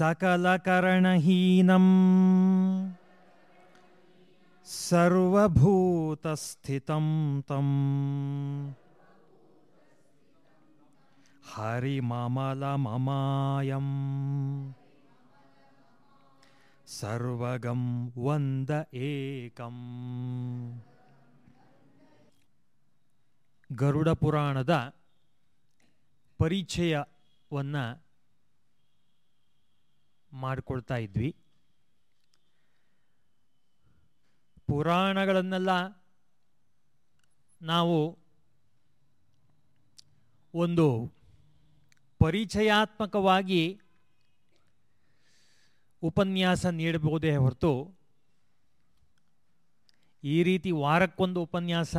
सकलकरणहीनं सर्वभूतस्थितं तं हरिममलममायम् ಸರ್ವಗಂ ವಂದ ಏಕಂ ಗರುಡ ಪುರಾಣದ ಪರಿಚಯವನ್ನು ಮಾಡಿಕೊಳ್ತಾ ಇದ್ವಿ. ಪುರಾಣಗಳನ್ನೆಲ್ಲ ನಾವು ಒಂದು ಪರಿಚಯಾತ್ಮಕವಾಗಿ ಉಪನ್ಯಾಸ ನೀಡಬಹುದೇ ಹೊರತು ಈ ರೀತಿ ವಾರಕ್ಕೊಂದು ಉಪನ್ಯಾಸ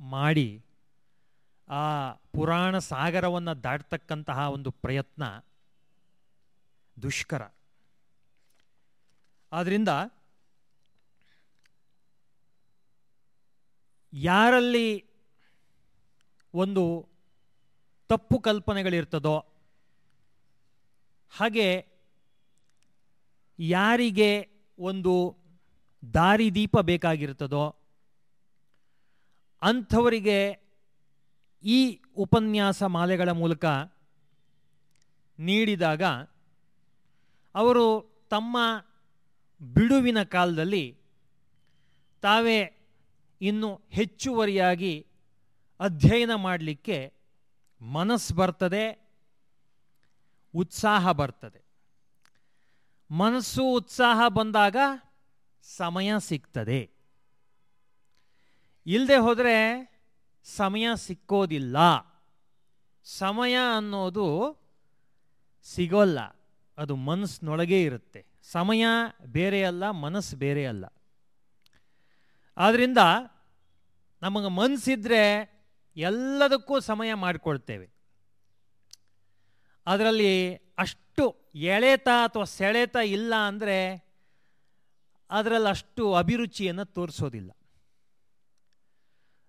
ಮಾಡಿ ಆ ಪುರಾಣ ಸಾಗರವನ್ನು ದಾಟ್ತಕ್ಕಂತಹ ಒಂದು ಪ್ರಯತ್ನ ದುಷ್ಕರ. ಆದ್ದರಿಂದ ಯಾರಲ್ಲಿ ಒಂದು ತಪ್ಪು ಕಲ್ಪನೆಗಳಿರ್ತದೋ ಹಾಗೆ ಯಾರಿಗೆ ಒಂದು ದಾರಿದೀಪ ಬೇಕಾಗಿರ್ತದೋ ಅಂಥವರಿಗೆ ಈ ಉಪನ್ಯಾಸ ಮಾಲೆಗಳ ಮೂಲಕ ನೀಡಿದಾಗ ಅವರು ತಮ್ಮ ಬಿಡುವಿನ ಕಾಲದಲ್ಲಿ ತಾವೇ ಇನ್ನು ಹೆಚ್ಚುವರಿಯಾಗಿ ಅಧ್ಯಯನ ಮಾಡಲಿಕ್ಕೆ ಮನಸ್ಸು ಬರ್ತದೆ, ಉತ್ಸಾಹ ಬರ್ತದೆ. ಮನಸ್ಸು ಉತ್ಸಾಹ ಬಂದಾಗ ಸಮಯ ಸಿಗ್ತದೆ. ಇಲ್ಲದೆ ಹೋದರೆ ಸಮಯ ಸಿಕ್ಕೋದಿಲ್ಲ. ಸಮಯ ಅನ್ನೋದು ಸಿಗೋಲ್ಲ. ಅದು ಮನಸ್ಸಿನೊಳಗೇ ಇರುತ್ತೆ. ಸಮಯ ಬೇರೆ ಅಲ್ಲ, ಮನಸ್ಸು ಬೇರೆ ಅಲ್ಲ. ಆದ್ದರಿಂದ ನಮಗೆ ಮನಸ್ಸಿದ್ರೆ ಎಲ್ಲದಕ್ಕೂ ಸಮಯ ಮಾಡಿಕೊಳ್ತೇವೆ. ಅದರಲ್ಲಿ ಅಷ್ಟು ಎಳೆತ ಅಥವಾ ಸೆಳೆತ ಇಲ್ಲ ಅಂದರೆ ಅದರಲ್ಲಿ ಅಷ್ಟು ಅಭಿರುಚಿಯನ್ನು ತೋರಿಸೋದಿಲ್ಲ.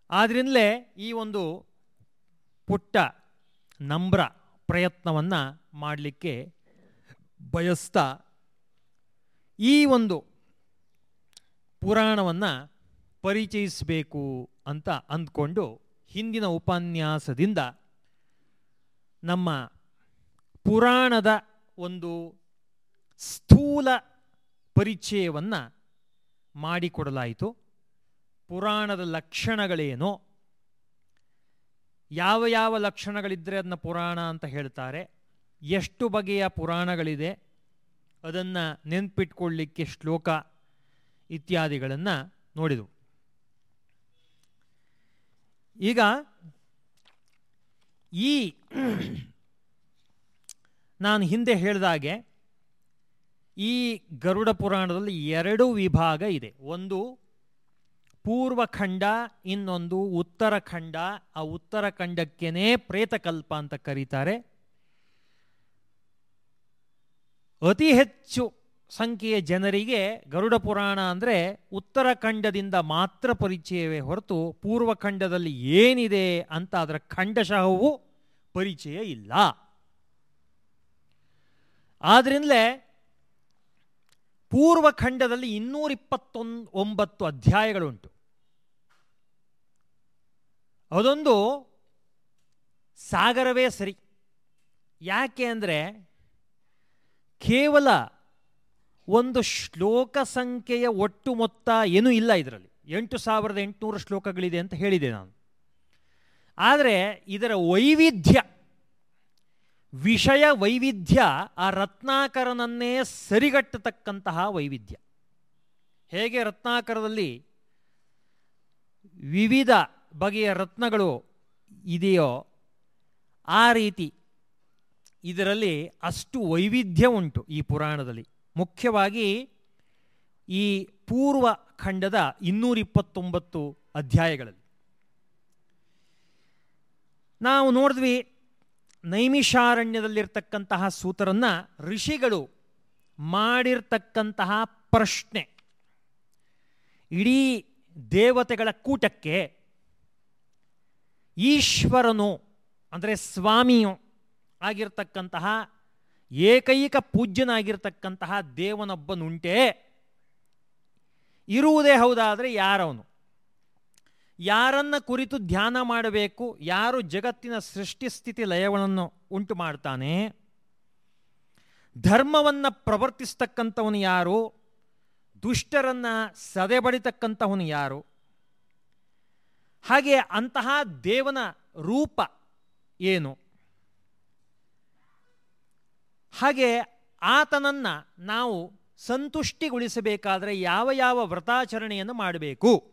ಆದ್ರಿಂದಲೇ ಈ ಒಂದು ಪುಟ್ಟ ನಮ್ರ ಪ್ರಯತ್ನವನ್ನು ಮಾಡಲಿಕ್ಕೆ ಬಯಸ್ತಾ ಈ ಒಂದು ಪುರಾಣವನ್ನು ಪರಿಚಯಿಸಬೇಕು ಅಂತ ಅಂದ್ಕೊಂಡು ಹಿಂದಿನ ಉಪನ್ಯಾಸದಿಂದ ನಮ್ಮ ಪುರಾಣದ ಒಂದು ಸ್ಥೂಲ ಪರಿಚಯವನ್ನು ಮಾಡಿಕೊಡಲಾಯಿತು. ಪುರಾಣದ ಲಕ್ಷಣಗಳೇನು? ಯಾವ ಯಾವ ಲಕ್ಷಣಗಳಿದ್ದರೆ ಅದನ್ನ ಪುರಾಣ ಅಂತ ಹೇಳ್ತಾರೆ? ಎಷ್ಟು ಬಗೆಯ ಪುರಾಣಗಳಿದೆ ಅದನ್ನು ನೆನ್ಪಿಟ್ಕೊಳ್ಳಿಕ್ಕೆ ಶ್ಲೋಕ ಇತ್ಯಾದಿಗಳನ್ನು ನೋಡಿದವು. ಈಗ ಈ ನಾನು ಹಿಂದೆ ಹೇಳಿದಾಗೆ ಈ ಗರುಡ ಪುರಾಣದಲ್ಲಿ ಎರಡು ವಿಭಾಗ ಇದೆ. ಒಂದು ಪೂರ್ವಖಂಡ, ಇನ್ನೊಂದು ಉತ್ತರಖಂಡ. ಆ ಉತ್ತರಖಂಡಕ್ಕೇನೆ ಪ್ರೇತಕಲ್ಪ ಅಂತ ಕರೀತಾರೆ. ಅತಿ ಹೆಚ್ಚು ಸಂಖ್ಯೆಯ ಜನರಿಗೆ ಗರುಡ ಪುರಾಣ ಅಂದರೆ ಉತ್ತರಖಂಡದಿಂದ ಮಾತ್ರ ಪರಿಚಯವೇ ಹೊರತು ಪೂರ್ವಖಂಡದಲ್ಲಿ ಏನಿದೆ ಅಂತ ಅದರ ಖಂಡಶಃವೂ ಪರಿಚಯ ಇಲ್ಲ. ಆದ್ರಿಂದಲೇ ಪೂರ್ವಖಂಡದಲ್ಲಿ ಇನ್ನೂರ ಇಪ್ಪತ್ತೊಂದು ಒಂಬತ್ತು ಅಧ್ಯಾಯಗಳುಂಟು. ಅದೊಂದು ಸಾಗರವೇ ಸರಿ. ಯಾಕೆ ಅಂದರೆ ಕೇವಲ ಒಂದು ಶ್ಲೋಕ ಸಂಖ್ಯೆಯ ಒಟ್ಟು ಮೊತ್ತ ಏನೂ ಇಲ್ಲ ಇದರಲ್ಲಿ. ಎಂಟು ಸಾವಿರದ ಎಂಟುನೂರು ಶ್ಲೋಕಗಳಿದೆ ಅಂತ ಹೇಳಿದೆ ನಾನು. ಆದರೆ ಇದರ ವೈವಿಧ್ಯ, ವಿಷಯ ವೈವಿಧ್ಯ, ಆ ರತ್ನಾಕರನನ್ನೇ ಸರಿಗಟ್ಟತಕ್ಕಂತಹ ವೈವಿಧ್ಯ. ಹೇಗೆ ರತ್ನಾಕರದಲ್ಲಿ ವಿವಿಧ ಬಗೆಯ ರತ್ನಗಳು ಇದೆಯೋ ಆ ರೀತಿ ಇದರಲ್ಲಿ ಅಷ್ಟು ವೈವಿಧ್ಯ ಉಂಟು ಈ ಪುರಾಣದಲ್ಲಿ. ಮುಖ್ಯವಾಗಿ ಈ ಪೂರ್ವ ಖಂಡದ ಇನ್ನೂರಿಪ್ಪತ್ತೊಂಬತ್ತು ಅಧ್ಯಾಯಗಳಲ್ಲಿ. ನಾವು ನೋಡಿದ್ವಿ ನೈಮಿಷಾರಣ್ಯದಲ್ಲಿರ್ತಕ್ಕಂತಹ ಸೂತರನ್ನ ಋಷಿಗಳು ಮಾಡಿರ್ತಕ್ಕಂತಹ ಪ್ರಶ್ನೆ. ಇಡೀ ದೇವತೆಗಳ ಕೂಟಕ್ಕೆ ಈಶ್ವರನು, ಅಂದರೆ ಸ್ವಾಮಿಯು ಆಗಿರ್ತಕ್ಕಂತಹ ಏಕೈಕ ಪೂಜ್ಯನಾಗಿರ್ತಕ್ಕಂತಹ ದೇವನೊಬ್ಬನುಂಟೆ ಇರುವುದೇ ಹೌದಾದರೆ ಯಾರವನು? ಯಾರನ್ನ ಕುರಿತು ಧ್ಯಾನ ಮಾಡಬೇಕು, ಯಾರು ಜಗತ್ತಿನ ಸೃಷ್ಟಿ ಸ್ಥಿತಿ ಲಯಗಳನ್ನು ಉಂಟು ಮಾಡ್ತಾನೆ, ಧರ್ಮವನ್ನು ಪ್ರವರ್ತಿಸ್ತಕ್ಕಂಥವನು ಯಾರು? ದುಷ್ಟರನ್ನು ಸದೆಬಡಿತಕ್ಕಂಥವನು ಯಾರು? ಹಾಗೆ ಅಂತಹ ದೇವನ ರೂಪ ಏನು? ಹಾಗೆ ಆತನನ್ನು ನಾವು ಸಂತುಷ್ಟಿಗೊಳಿಸಬೇಕಾದರೆ ಯಾವ ಯಾವ ವ್ರತಾಚರಣೆಯನ್ನು ಮಾಡಬೇಕು?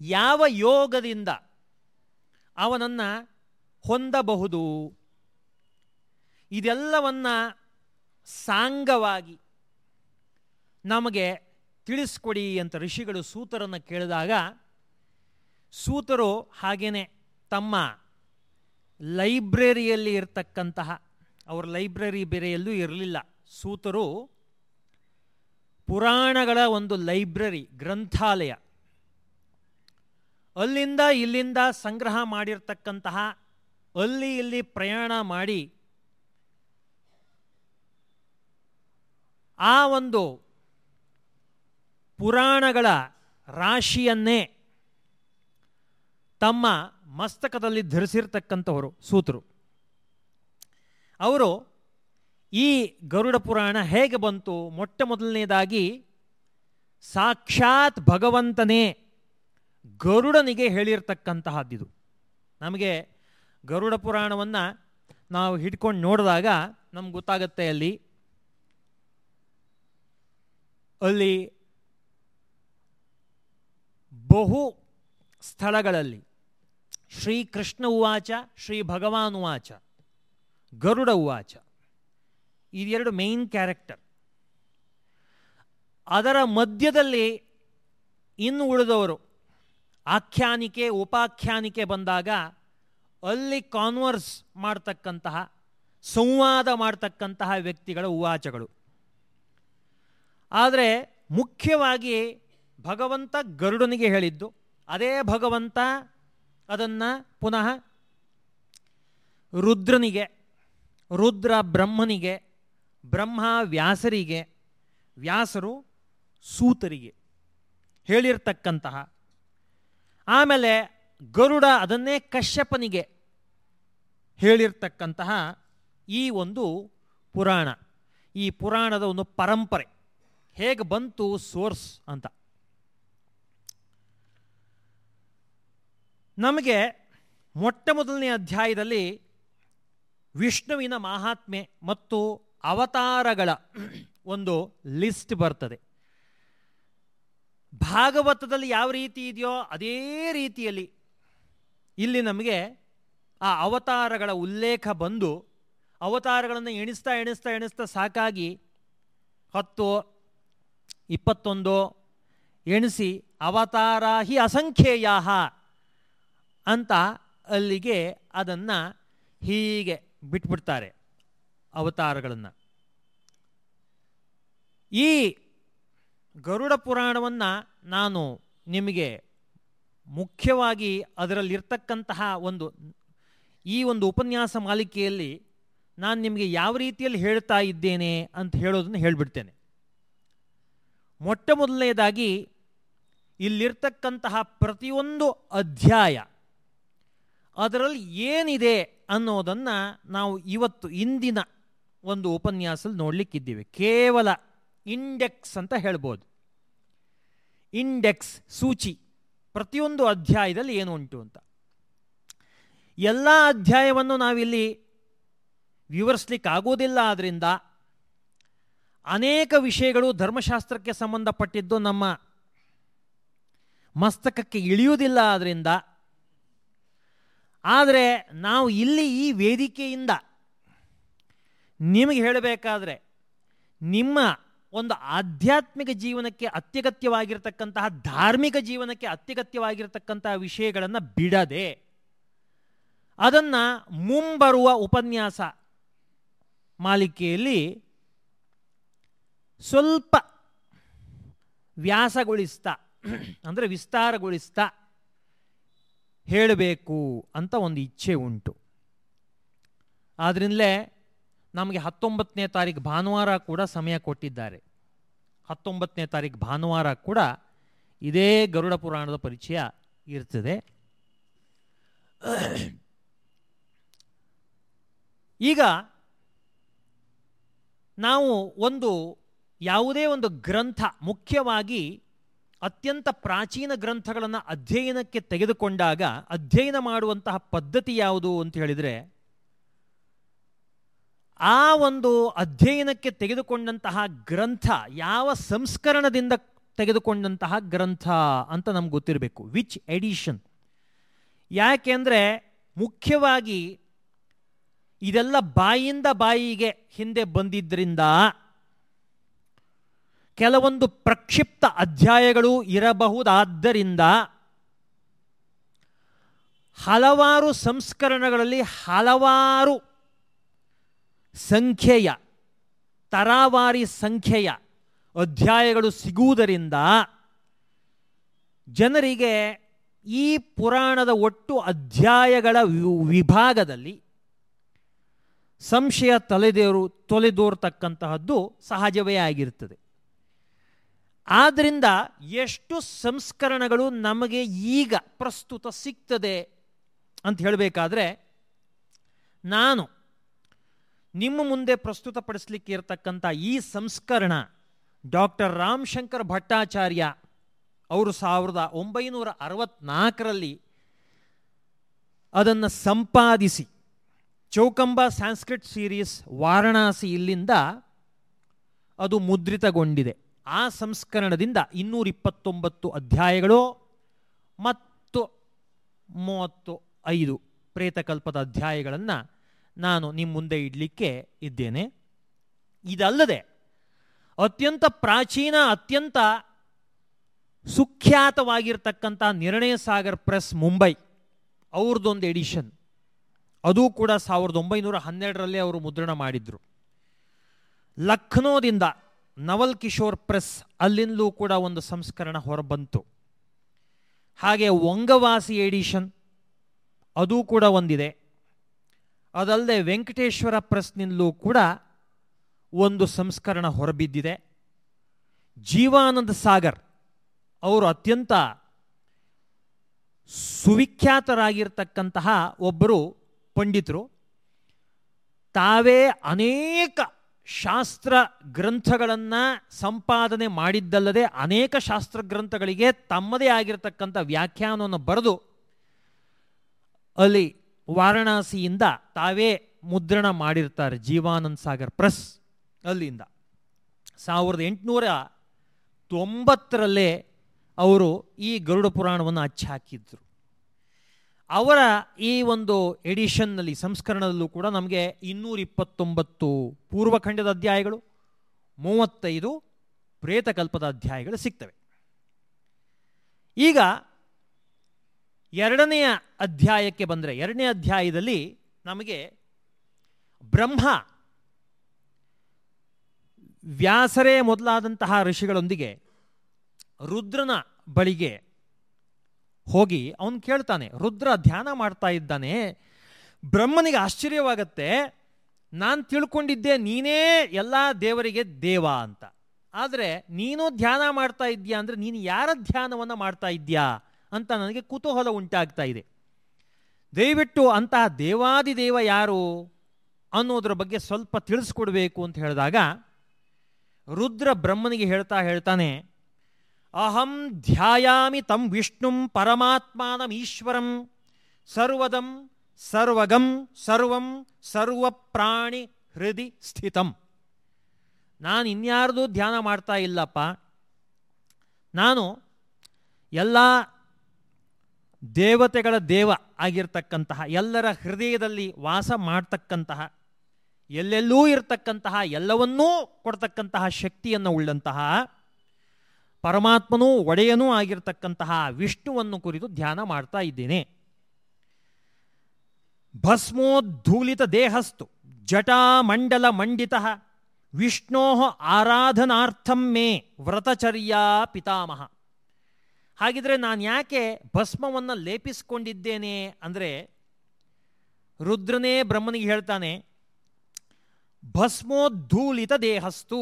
ಯಾವ ಯೋಗದಿಂದ ಅವನನ್ನು ಹೊಂದಬಹುದು? ಇದೆಲ್ಲವನ್ನ ಸಾಂಗವಾಗಿ ನಮಗೆ ತಿಳಿಸ್ಕೊಡಿ ಅಂತ ಋಷಿಗಳು ಸೂತರನ್ನು ಕೇಳಿದಾಗ, ಸೂತರು ಹಾಗೇನೆ ತಮ್ಮ ಲೈಬ್ರರಿಯಲ್ಲಿ ಇರತಕ್ಕಂತಹ ಅವರ ಲೈಬ್ರರಿ ಬೇರೆ ಎಲ್ಲೂ ಇರಲಿಲ್ಲ. ಸೂತರು ಪುರಾಣಗಳ ಒಂದು ಲೈಬ್ರರಿ, ಗ್ರಂಥಾಲಯ. ಅಲ್ಲಿಂದ ಇಲ್ಲಿಂದ ಸಂಗ್ರಹ ಮಾಡಿರ್ತಕ್ಕಂತಹ, ಅಲ್ಲಿ ಇಲ್ಲಿ ಪ್ರಯಾಣ ಮಾಡಿ ಆ ಒಂದು ಪುರಾಣಗಳ ರಾಶಿಯನ್ನೇ ತಮ್ಮ ಮಸ್ತಕದಲ್ಲಿ ಧರಿಸಿರ್ತಕ್ಕಂಥವರು, ಸೂತರು. ಅವರು ಈ ಗರುಡ ಪುರಾಣ ಹೇಗೆ ಬಂತು? ಮೊಟ್ಟ ಮೊದಲನೇದಾಗಿ, ಸಾಕ್ಷಾತ್ ಭಗವಂತನೇ ಗರುಡನಿಗೆ ಹೇಳಿರ್ತಕ್ಕಂತಹದ್ದಿದು. ನಮಗೆ ಗರುಡ ಪುರಾಣವನ್ನು ನಾವು ಹಿಡ್ಕೊಂಡು ನೋಡಿದಾಗ ನಮ್ಗೆ ಗೊತ್ತಾಗತ್ತೆ ಅಲ್ಲಿ. ಅಲ್ಲಿ ಬಹು ಸ್ಥಳಗಳಲ್ಲಿ ಶ್ರೀಕೃಷ್ಣ ಉವಾಚ, ಶ್ರೀ ಭಗವಾನ್ ಉವಾಚ. ಗರುಡ ಉವಾಚ. ಇದೆರಡು ಮೇನ್ ಕ್ಯಾರೆಕ್ಟರ್ ಅದರ ಮಧ್ಯದಲ್ಲಿ ಇನ್ನು ಉಳಿದವರು ಆಖ್ಯಾನಿಕೆ, ಉಪಾಖ್ಯಾನಿಕೆ ಬಂದಾಗ ಅಲ್ಲಿ ಕಾನ್ವರ್ಸ್ ಮಾಡ್ತಕ್ಕಂತಹ, ಸಂವಾದ ಮಾಡ್ತಕ್ಕಂತಹ ವ್ಯಕ್ತಿಗಳ ಉವಾಚಗಳು. ಆದರೆ ಮುಖ್ಯವಾಗಿ ಭಗವಂತ ಗರುಡನಿಗೆ ಹೇಳಿದ್ದು, ಅದೇ ಭಗವಂತ ಅದನ್ನು ಪುನಃ ರುದ್ರನಿಗೆ ರುದ್ರ ಬ್ರಹ್ಮನಿಗೆ, ಬ್ರಹ್ಮ ವ್ಯಾಸರಿಗೆ, ವ್ಯಾಸರು ಸೂತರಿಗೆ ಹೇಳಿರ್ತಕ್ಕಂತಹ. ಆಮೇಲೆ ಗರುಡ ಅದನ್ನೇ ಕಶ್ಯಪನಿಗೆ ಹೇಳಿರ್ತಕ್ಕಂತಹ ಈ ಒಂದು ಪುರಾಣ. ಈ ಪುರಾಣದ ಒಂದು ಪರಂಪರೆ. ಹೇಗೆ ಬಂತು ಸೋರ್ಸ್ ಅಂತ. ನಮಗೆ ಮೊಟ್ಟ ಮೊದಲನೇ ಅಧ್ಯಾಯದಲ್ಲಿ ವಿಷ್ಣುವಿನ ಮಹಾತ್ಮೆ ಮತ್ತು ಅವತಾರಗಳ ಒಂದು ಲಿಸ್ಟ್ ಬರ್ತದೆ. ಭಾಗವತದಲ್ಲಿ ಯಾವ ರೀತಿ ಇದೆಯೋ ಅದೇ ರೀತಿಯಲ್ಲಿ ಇಲ್ಲಿ ನಮಗೆ ಆ ಅವತಾರಗಳ ಉಲ್ಲೇಖ ಬಂದು ಅವತಾರಗಳನ್ನು ಎಣಿಸ್ತಾ ಎಣಿಸ್ತಾ ಎಣಿಸ್ತಾ ಸಾಕಾಗಿ ಹತ್ತು, ಇಪ್ಪತ್ತೊಂದು, ಎಣಿಸಿ ಅವತಾರ ಹಿ ಅಸಂಖ್ಯೇಯ ಅಂತ ಅಲ್ಲಿಗೆ ಅದನ್ನು ಹೀಗೆ ಬಿಟ್ಬಿಡ್ತಾರೆ ಅವತಾರಗಳನ್ನು. ಈ ಗರುಡ ಪುರಾಣವನ್ನು ನಾನು ನಿಮಗೆ ಮುಖ್ಯವಾಗಿ ಅದರಲ್ಲಿರ್ತಕ್ಕಂತಹ ಒಂದು, ಈ ಒಂದು ಉಪನ್ಯಾಸ ಮಾಲಿಕೆಯಲ್ಲಿ ನಾನು ನಿಮಗೆ ಯಾವ ರೀತಿಯಲ್ಲಿ ಹೇಳ್ತಾ ಇದ್ದೇನೆ ಅಂತ ಹೇಳೋದನ್ನು ಹೇಳಿಬಿಡ್ತೇನೆ. ಮೊಟ್ಟ ಮೊದಲನೇದಾಗಿ ಇಲ್ಲಿರ್ತಕ್ಕಂತಹ ಪ್ರತಿಯೊಂದು ಅಧ್ಯಾಯ ಅದರಲ್ಲಿ ಏನಿದೆ ಅನ್ನೋದನ್ನು ನಾವು ಇವತ್ತು ಇಂದಿನ ಒಂದು ಉಪನ್ಯಾಸದಲ್ಲಿ ನೋಡಲಿಕ್ಕಿದ್ದೀವಿ. ಕೇವಲ ಇಂಡೆಕ್ಸ್ ಅಂತ ಹೇಳ್ಬೋದು. ಇಂಡೆಕ್ಸ್ ಸೂಚಿ ಪ್ರತಿಯೊಂದು ಅಧ್ಯಾಯದಲ್ಲಿ ಏನು ಉಂಟು ಅಂತ. ಎಲ್ಲ ಅಧ್ಯಾಯವನ್ನು ನಾವಿಲ್ಲಿ ವಿವರಿಸ್ಲಿಕ್ಕಾಗೋದಿಲ್ಲ ಆದ್ದರಿಂದ ಅನೇಕ ವಿಷಯಗಳು ಧರ್ಮಶಾಸ್ತ್ರಕ್ಕೆ ಸಂಬಂಧಪಟ್ಟಿದ್ದು ನಮ್ಮ ಮಸ್ತಕಕ್ಕೆ ಇಳಿಯುವುದಿಲ್ಲ ಆದ್ದರಿಂದ ಆದರೆ ನಾವು ಇಲ್ಲಿ ಈ ವೇದಿಕೆಯಿಂದ ನಿಮಗೆ ಹೇಳಬೇಕಾದ್ರೆ ನಿಮ್ಮ ಒಂದು ಆಧ್ಯಾತ್ಮಿಕ ಜೀವನಕ್ಕೆ ಅತ್ಯಗತ್ಯವಾಗಿರತಕ್ಕಂತಹ ಧಾರ್ಮಿಕ ಜೀವನಕ್ಕೆ ಅತ್ಯಗತ್ಯವಾಗಿರತಕ್ಕಂತಹ ವಿಷಯಗಳನ್ನು ಬಿಡದೆ ಅದನ್ನು ಮುಂಬರುವ ಉಪನ್ಯಾಸ ಮಾಲಿಕೆಯಲ್ಲಿ ಸ್ವಲ್ಪ ವ್ಯಾಸಗೊಳಿಸ್ತಾ, ಅಂದರೆ ವಿಸ್ತಾರಗೊಳಿಸ್ತಾ ಹೇಳಬೇಕು ಅಂತ ಒಂದು ಇಚ್ಛೆ ಉಂಟು. ಆದ್ರಿಂದಲೇ ನಮಗೆ ಹತ್ತೊಂಬತ್ತನೇ ತಾರೀಕು ಭಾನುವಾರ ಕೂಡ ಸಮಯ ಕೊಟ್ಟಿದ್ದಾರೆ. ಹತ್ತೊಂಬತ್ತನೇ ತಾರೀಕು ಭಾನುವಾರ ಕೂಡ ಇದೇ ಗರುಡ ಪುರಾಣದ ಪರಿಚಯ ಇರ್ತದೆ. ಈಗ ನಾವು ಒಂದು ಯಾವುದೇ ಒಂದು ಗ್ರಂಥ ಮುಖ್ಯವಾಗಿ ಅತ್ಯಂತ ಪ್ರಾಚೀನ ಗ್ರಂಥಗಳನ್ನು ಅಧ್ಯಯನಕ್ಕೆ ತೆಗೆದುಕೊಂಡಾಗ ಅಧ್ಯಯನ ಮಾಡುವಂತಹ ಪದ್ಧತಿ ಯಾವುದು ಅಂತ ಹೇಳಿದರೆ, ಆ ಒಂದು ಅಧ್ಯಯನಕ್ಕೆ ತೆಗೆದುಕೊಂಡಂತಹ ಗ್ರಂಥ, ಯಾವ ಸಂಸ್ಕರಣದಿಂದ ತೆಗೆದುಕೊಂಡಂತಹ ಗ್ರಂಥ ಅಂತ ನಮ್ಗೆ ಗೊತ್ತಿರಬೇಕು. ವಿಚ್ ಎಡಿಷನ್ ಯಾಕೆಂದರೆ ಮುಖ್ಯವಾಗಿ ಇದೆಲ್ಲ ಬಾಯಿಂದ ಬಾಯಿಗೆ ಹಿಂದೆ ಬಂದಿದ್ದರಿಂದ ಕೆಲವೊಂದು ಪ್ರಕ್ಷಿಪ್ತ ಅಧ್ಯಾಯಗಳು ಇರಬಹುದಾದ್ದರಿಂದ ಹಲವಾರು ಸಂಸ್ಕರಣಗಳಲ್ಲಿ ಹಲವಾರು ಸಂಖ್ಯೆಯ, ತರಾವಾರಿ ಸಂಖ್ಯೆಯ ಅಧ್ಯಾಯಗಳು ಸಿಗುವುದರಿಂದ ಜನರಿಗೆ ಈ ಪುರಾಣದ ಒಟ್ಟು ಅಧ್ಯಾಯಗಳ ವಿಭಾಗದಲ್ಲಿ ಸಂಶಯ ತಲೆದೇರು, ತೊಲೆದೋರ್ತಕ್ಕಂತಹದ್ದು ಸಹಜವೇ ಆಗಿರ್ತದೆ. ಆದ್ದರಿಂದ ಎಷ್ಟು ಸಂಸ್ಕರಣಗಳು ನಮಗೆ ಈಗ ಪ್ರಸ್ತುತ ಸಿಗ್ತದೆ ಅಂತ ಹೇಳಬೇಕಾದ್ರೆ ನಾನು ನಿಮ್ಮ ಮುಂದೆ ಪ್ರಸ್ತುತಪಡಿಸಲಿಕ್ಕೆ ಇರತಕ್ಕಂಥ ಈ ಸಂಸ್ಕರಣ ಡಾಕ್ಟರ್ ರಾಮಶಂಕರ್ ಭಟ್ಟಾಚಾರ್ಯ ಅವರು ಸಾವಿರದ ಒಂಬೈನೂರ ಅರವತ್ನಾಲ್ಕರಲ್ಲಿ ಅದನ್ನು ಸಂಪಾದಿಸಿ. ಚೌಕಂಬ ಸಾಂಸ್ಕ್ರಿಟ್ ಸೀರೀಸ್ ವಾರಣಾಸಿ ಇಲ್ಲಿಂದ ಅದು ಮುದ್ರಿತಗೊಂಡಿದೆ. ಆ ಸಂಸ್ಕರಣದಿಂದ ಇನ್ನೂರ ಇಪ್ಪತ್ತೊಂಬತ್ತು ಅಧ್ಯಾಯಗಳು ಮತ್ತು ಮೂವತ್ತು ಐದು ಪ್ರೇತಕಲ್ಪದ ಅಧ್ಯಾಯಗಳನ್ನು ನಾನು ನಿಮ್ಮ ಮುಂದೆ ಇಡಲಿಕ್ಕೆ ಇದ್ದೇನೆ. ಇದಲ್ಲದೆ ಅತ್ಯಂತ ಪ್ರಾಚೀನ, ಅತ್ಯಂತ ಸುಖ್ಯಾತವಾಗಿರ್ತಕ್ಕಂಥ ನಿರ್ಣಯ ಸಾಗರ್ ಪ್ರೆಸ್ ಮುಂಬೈ ಅವ್ರದ್ದೊಂದು ಎಡಿಷನ್. ಅದು ಕೂಡ ಸಾವಿರದ ಒಂಬೈನೂರ ಹನ್ನೆರಡರಲ್ಲೇ ಅವರು ಮುದ್ರಣ ಮಾಡಿದ್ರು. ಲಕ್ನೋದಿಂದ ನವಲ್ ಕಿಶೋರ್ ಪ್ರೆಸ್ ಅಲ್ಲಿಂದಲೂ ಕೂಡ ಒಂದು ಸಂಸ್ಕರಣ ಹೊರಬಂತು. ಹಾಗೆ ವಂಗವಾಸಿ ಎಡಿಷನ್ ಅದು ಕೂಡ ಒಂದಿದೆ. ಅದಲ್ಲದೆ ವೆಂಕಟೇಶ್ವರ ಪ್ರೆಸ್ನಿಂದಲೂ ಕೂಡ ಒಂದು ಸಂಸ್ಕರಣ ಹೊರಬಿದ್ದಿದೆ. ಜೀವಾನಂದ ಸಾಗರ್ ಅವರು ಅತ್ಯಂತ ಸುವಿಖ್ಯಾತರಾಗಿರ್ತಕ್ಕಂತಹ ಒಬ್ಬರು ಪಂಡಿತರು. ತಾವೇ ಅನೇಕ ಶಾಸ್ತ್ರ ಗ್ರಂಥಗಳನ್ನು ಸಂಪಾದನೆ ಮಾಡಿದ್ದಲ್ಲದೆ ಅನೇಕ ಶಾಸ್ತ್ರ ಗ್ರಂಥಗಳಿಗೆ ತಮ್ಮದೇ ಆಗಿರತಕ್ಕಂಥ ವ್ಯಾಖ್ಯಾನವನ್ನು ಬರೆದು ಅಲ್ಲಿ ವಾರಣಾಸಿಯಿಂದ ತಾವೇ ಮುದ್ರಣ ಮಾಡಿರ್ತಾರೆ ಜೀವಾನಂದ್ ಸಾಗರ್ ಪ್ರೆಸ್ ಅಲ್ಲಿಂದ. ಸಾವಿರದ ಎಂಟುನೂರ ತೊಂಬತ್ತರಲ್ಲೇ ಅವರು ಈ ಗರುಡ ಪುರಾಣವನ್ನು ಅಚ್ಚಾಕಿದ್ರು ಅವರ ಈ ಒಂದು ಎಡಿಷನ್ನಲ್ಲಿ ಸಂಸ್ಕರಣದಲ್ಲೂ ಕೂಡ ನಮಗೆ ಇನ್ನೂರಿಪ್ಪತ್ತೊಂಬತ್ತು ಪೂರ್ವಖಂಡದ ಅಧ್ಯಾಯಗಳು, ಮೂವತ್ತೈದು ಪ್ರೇತಕಲ್ಪದ ಅಧ್ಯಾಯಗಳು ಸಿಗ್ತವೆ. ಈಗ ಎರಡನೆಯ ಅಧ್ಯಾಯಕ್ಕೆ ಬಂದರೆ, ಎರಡನೇ ಅಧ್ಯಾಯದಲ್ಲಿ ನಮಗೆ ಬ್ರಹ್ಮ ವ್ಯಾಸರೇ ಮೊದಲಾದಂತಹ ಋಷಿಗಳೊಂದಿಗೆ ರುದ್ರನ ಬಳಿಗೆ ಹೋಗಿ ಅವನು ಕೇಳ್ತಾನೆ, ರುದ್ರ ಧ್ಯಾನ ಮಾಡ್ತಾ ಇದ್ದಾನೆ. ಬ್ರಹ್ಮನಿಗೆ ಆಶ್ಚರ್ಯವಾಗತ್ತೆ. ನಾನು ತಿಳ್ಕೊಂಡಿದ್ದೆ ನೀನೇ ಎಲ್ಲ ದೇವರಿಗೆ ದೇವ ಅಂತ. ಆದರೆ ನೀನು ಧ್ಯಾನ ಮಾಡ್ತಾ ಇದ್ದೀಯಾ ಅಂದರೆ ನೀನು ಯಾರ ಧ್ಯಾನವನ್ನು ಮಾಡ್ತಾ ಇದ್ದೀಯಾ ಅಂತ ನನಗೆ ಕುತೂಹಲ ಉಂಟಾಗ್ತಾ ಇದೆ. ದಯವಿಟ್ಟು ಅಂತಹ ದೇವಾದಿದೇವ ಯಾರು ಅನ್ನೋದ್ರ ಬಗ್ಗೆ ಸ್ವಲ್ಪ ತಿಳಿಸ್ಕೊಡ್ಬೇಕು ಅಂತ ಹೇಳಿದಾಗ ರುದ್ರ ಬ್ರಹ್ಮನಿಗೆ ಹೇಳ್ತಾ ಹೇಳ್ತಾನೆ ಅಹಂ ಧ್ಯಾಯಾಮಿ ತಂ ವಿಷ್ಣುಂ ಪರಮಾತ್ಮಾನಂ ಈಶ್ವರಂ ಸರ್ವದಂ ಸರ್ವಗಂ ಸರ್ವಂ ಸರ್ವ ಪ್ರಾಣಿ ಹೃದಯ ಸ್ಥಿತಂ ನಾನು ಇನ್ಯಾರ್ದು ಧ್ಯಾನ ಮಾಡ್ತಾ ಇಲ್ಲಪ್ಪ. ನಾನು ಎಲ್ಲ ದೇವತೆಗಳ ದೇವ ಆಗಿರ್ತಕ್ಕಂತಹ, ಎಲ್ಲರ ಹೃದಯದಲ್ಲಿ ವಾಸ ಮಾಡ್ತಕ್ಕಂತಹ, ಎಲ್ಲೆಲ್ಲೂ ಇರತಕ್ಕಂತಹ, ಎಲ್ಲವನ್ನೂ ಕೊಡ್ತಕ್ಕಂತಹ ಶಕ್ತಿಯನ್ನು ಉಳ್ಳಂತಹ ಪರಮಾತ್ಮನೂ ಒಡೆಯನೂ ಆಗಿರತಕ್ಕಂತಹ ವಿಷ್ಣುವನ್ನು ಕುರಿತು ಧ್ಯಾನ ಮಾಡ್ತಾ ಇದ್ದೇನೆ. ಭಸ್ಮೋದ್ಧೂಲಿತ ದೇಹಸ್ತು ಜಟಾಮಂಡಲ ಮಂಡಿತ ವಿಷ್ಣೋ ಆರಾಧನಾರ್ಥಂ ಮೇ ವ್ರತಚರ್ಯಾ ಪಿತಾಮಹ. ಹಾಗಿದ್ರೆ ನಾನು ಯಾಕೆ ಭಸ್ಮವನ್ನು ಲೇಪಿಸಿಕೊಂಡಿದ್ದೇನೆ ಅಂದರೆ ರುದ್ರನೇ ಬ್ರಹ್ಮನಿಗೆ ಹೇಳ್ತಾನೆ, ಭಸ್ಮೋದ್ಧೂಲಿತ ದೇಹಸ್ತು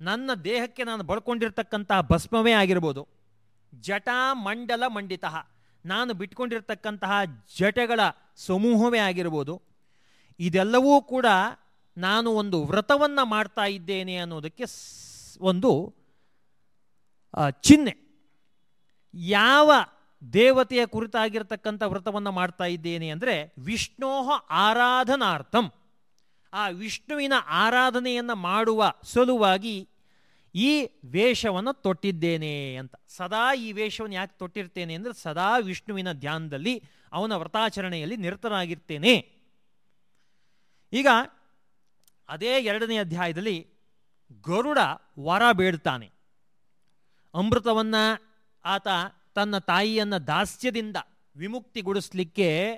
ನನ್ನ ದೇಹಕ್ಕೆ ನಾನು ಬಳ್ಕೊಂಡಿರ್ತಕ್ಕಂತಹ ಭಸ್ಮವೇ ಆಗಿರ್ಬೋದು. ಜಟಾ ಮಂಡಲ ಮಂಡಿತ. ನಾನು ಬಿಟ್ಕೊಂಡಿರ್ತಕ್ಕಂತಹ ಜಟಗಳ ಸಮೂಹವೇ ಆಗಿರ್ಬೋದು. ಇದೆಲ್ಲವೂ ಕೂಡ ನಾನು ಒಂದು ವ್ರತವನ್ನು ಮಾಡ್ತಾ ಇದ್ದೇನೆ ಅನ್ನೋದಕ್ಕೆ ಒಂದು ಚಿಹ್ನೆ. ಯಾವ ದೇವತೆಯ ಕುರಿತಾಗಿರ್ತಕ್ಕಂಥ ವ್ರತವನ್ನು ಮಾಡ್ತಾ ಇದ್ದೇನೆ ಅಂದರೆ ವಿಷ್ಣೋಹ ಆರಾಧನಾರ್ಥಂ. ಆ ವಿಷ್ಣುವಿನ ಆರಾಧನೆಯನ್ನು ಮಾಡುವ ಸಲುವಾಗಿ ಈ ವೇಷವನ್ನು ತೊಟ್ಟಿದ್ದೇನೆ ಅಂತ. ಸದಾ ಈ ವೇಷವನ್ನು ಯಾಕೆ ತೊಟ್ಟಿರ್ತೇನೆ ಅಂದರೆ ಸದಾ ವಿಷ್ಣುವಿನ ಧ್ಯಾನದಲ್ಲಿ ಅವನ ವ್ರತಾಚರಣೆಯಲ್ಲಿ ನಿರತನಾಗಿರ್ತೇನೆ. ಈಗ ಅದೇ ಎರಡನೇ ಅಧ್ಯಾಯದಲ್ಲಿ ಗರುಡ ವರ ಬೇಡ್ತಾನೆ. ಅಮೃತವನ್ನು ಆತ ತನ್ನ ತಾಯಿಯನ್ನು ದಾಸ್ಯದಿಂದ ವಿಮುಕ್ತಿಗೊಳಿಸ್ಲಿಕ್ಕೆ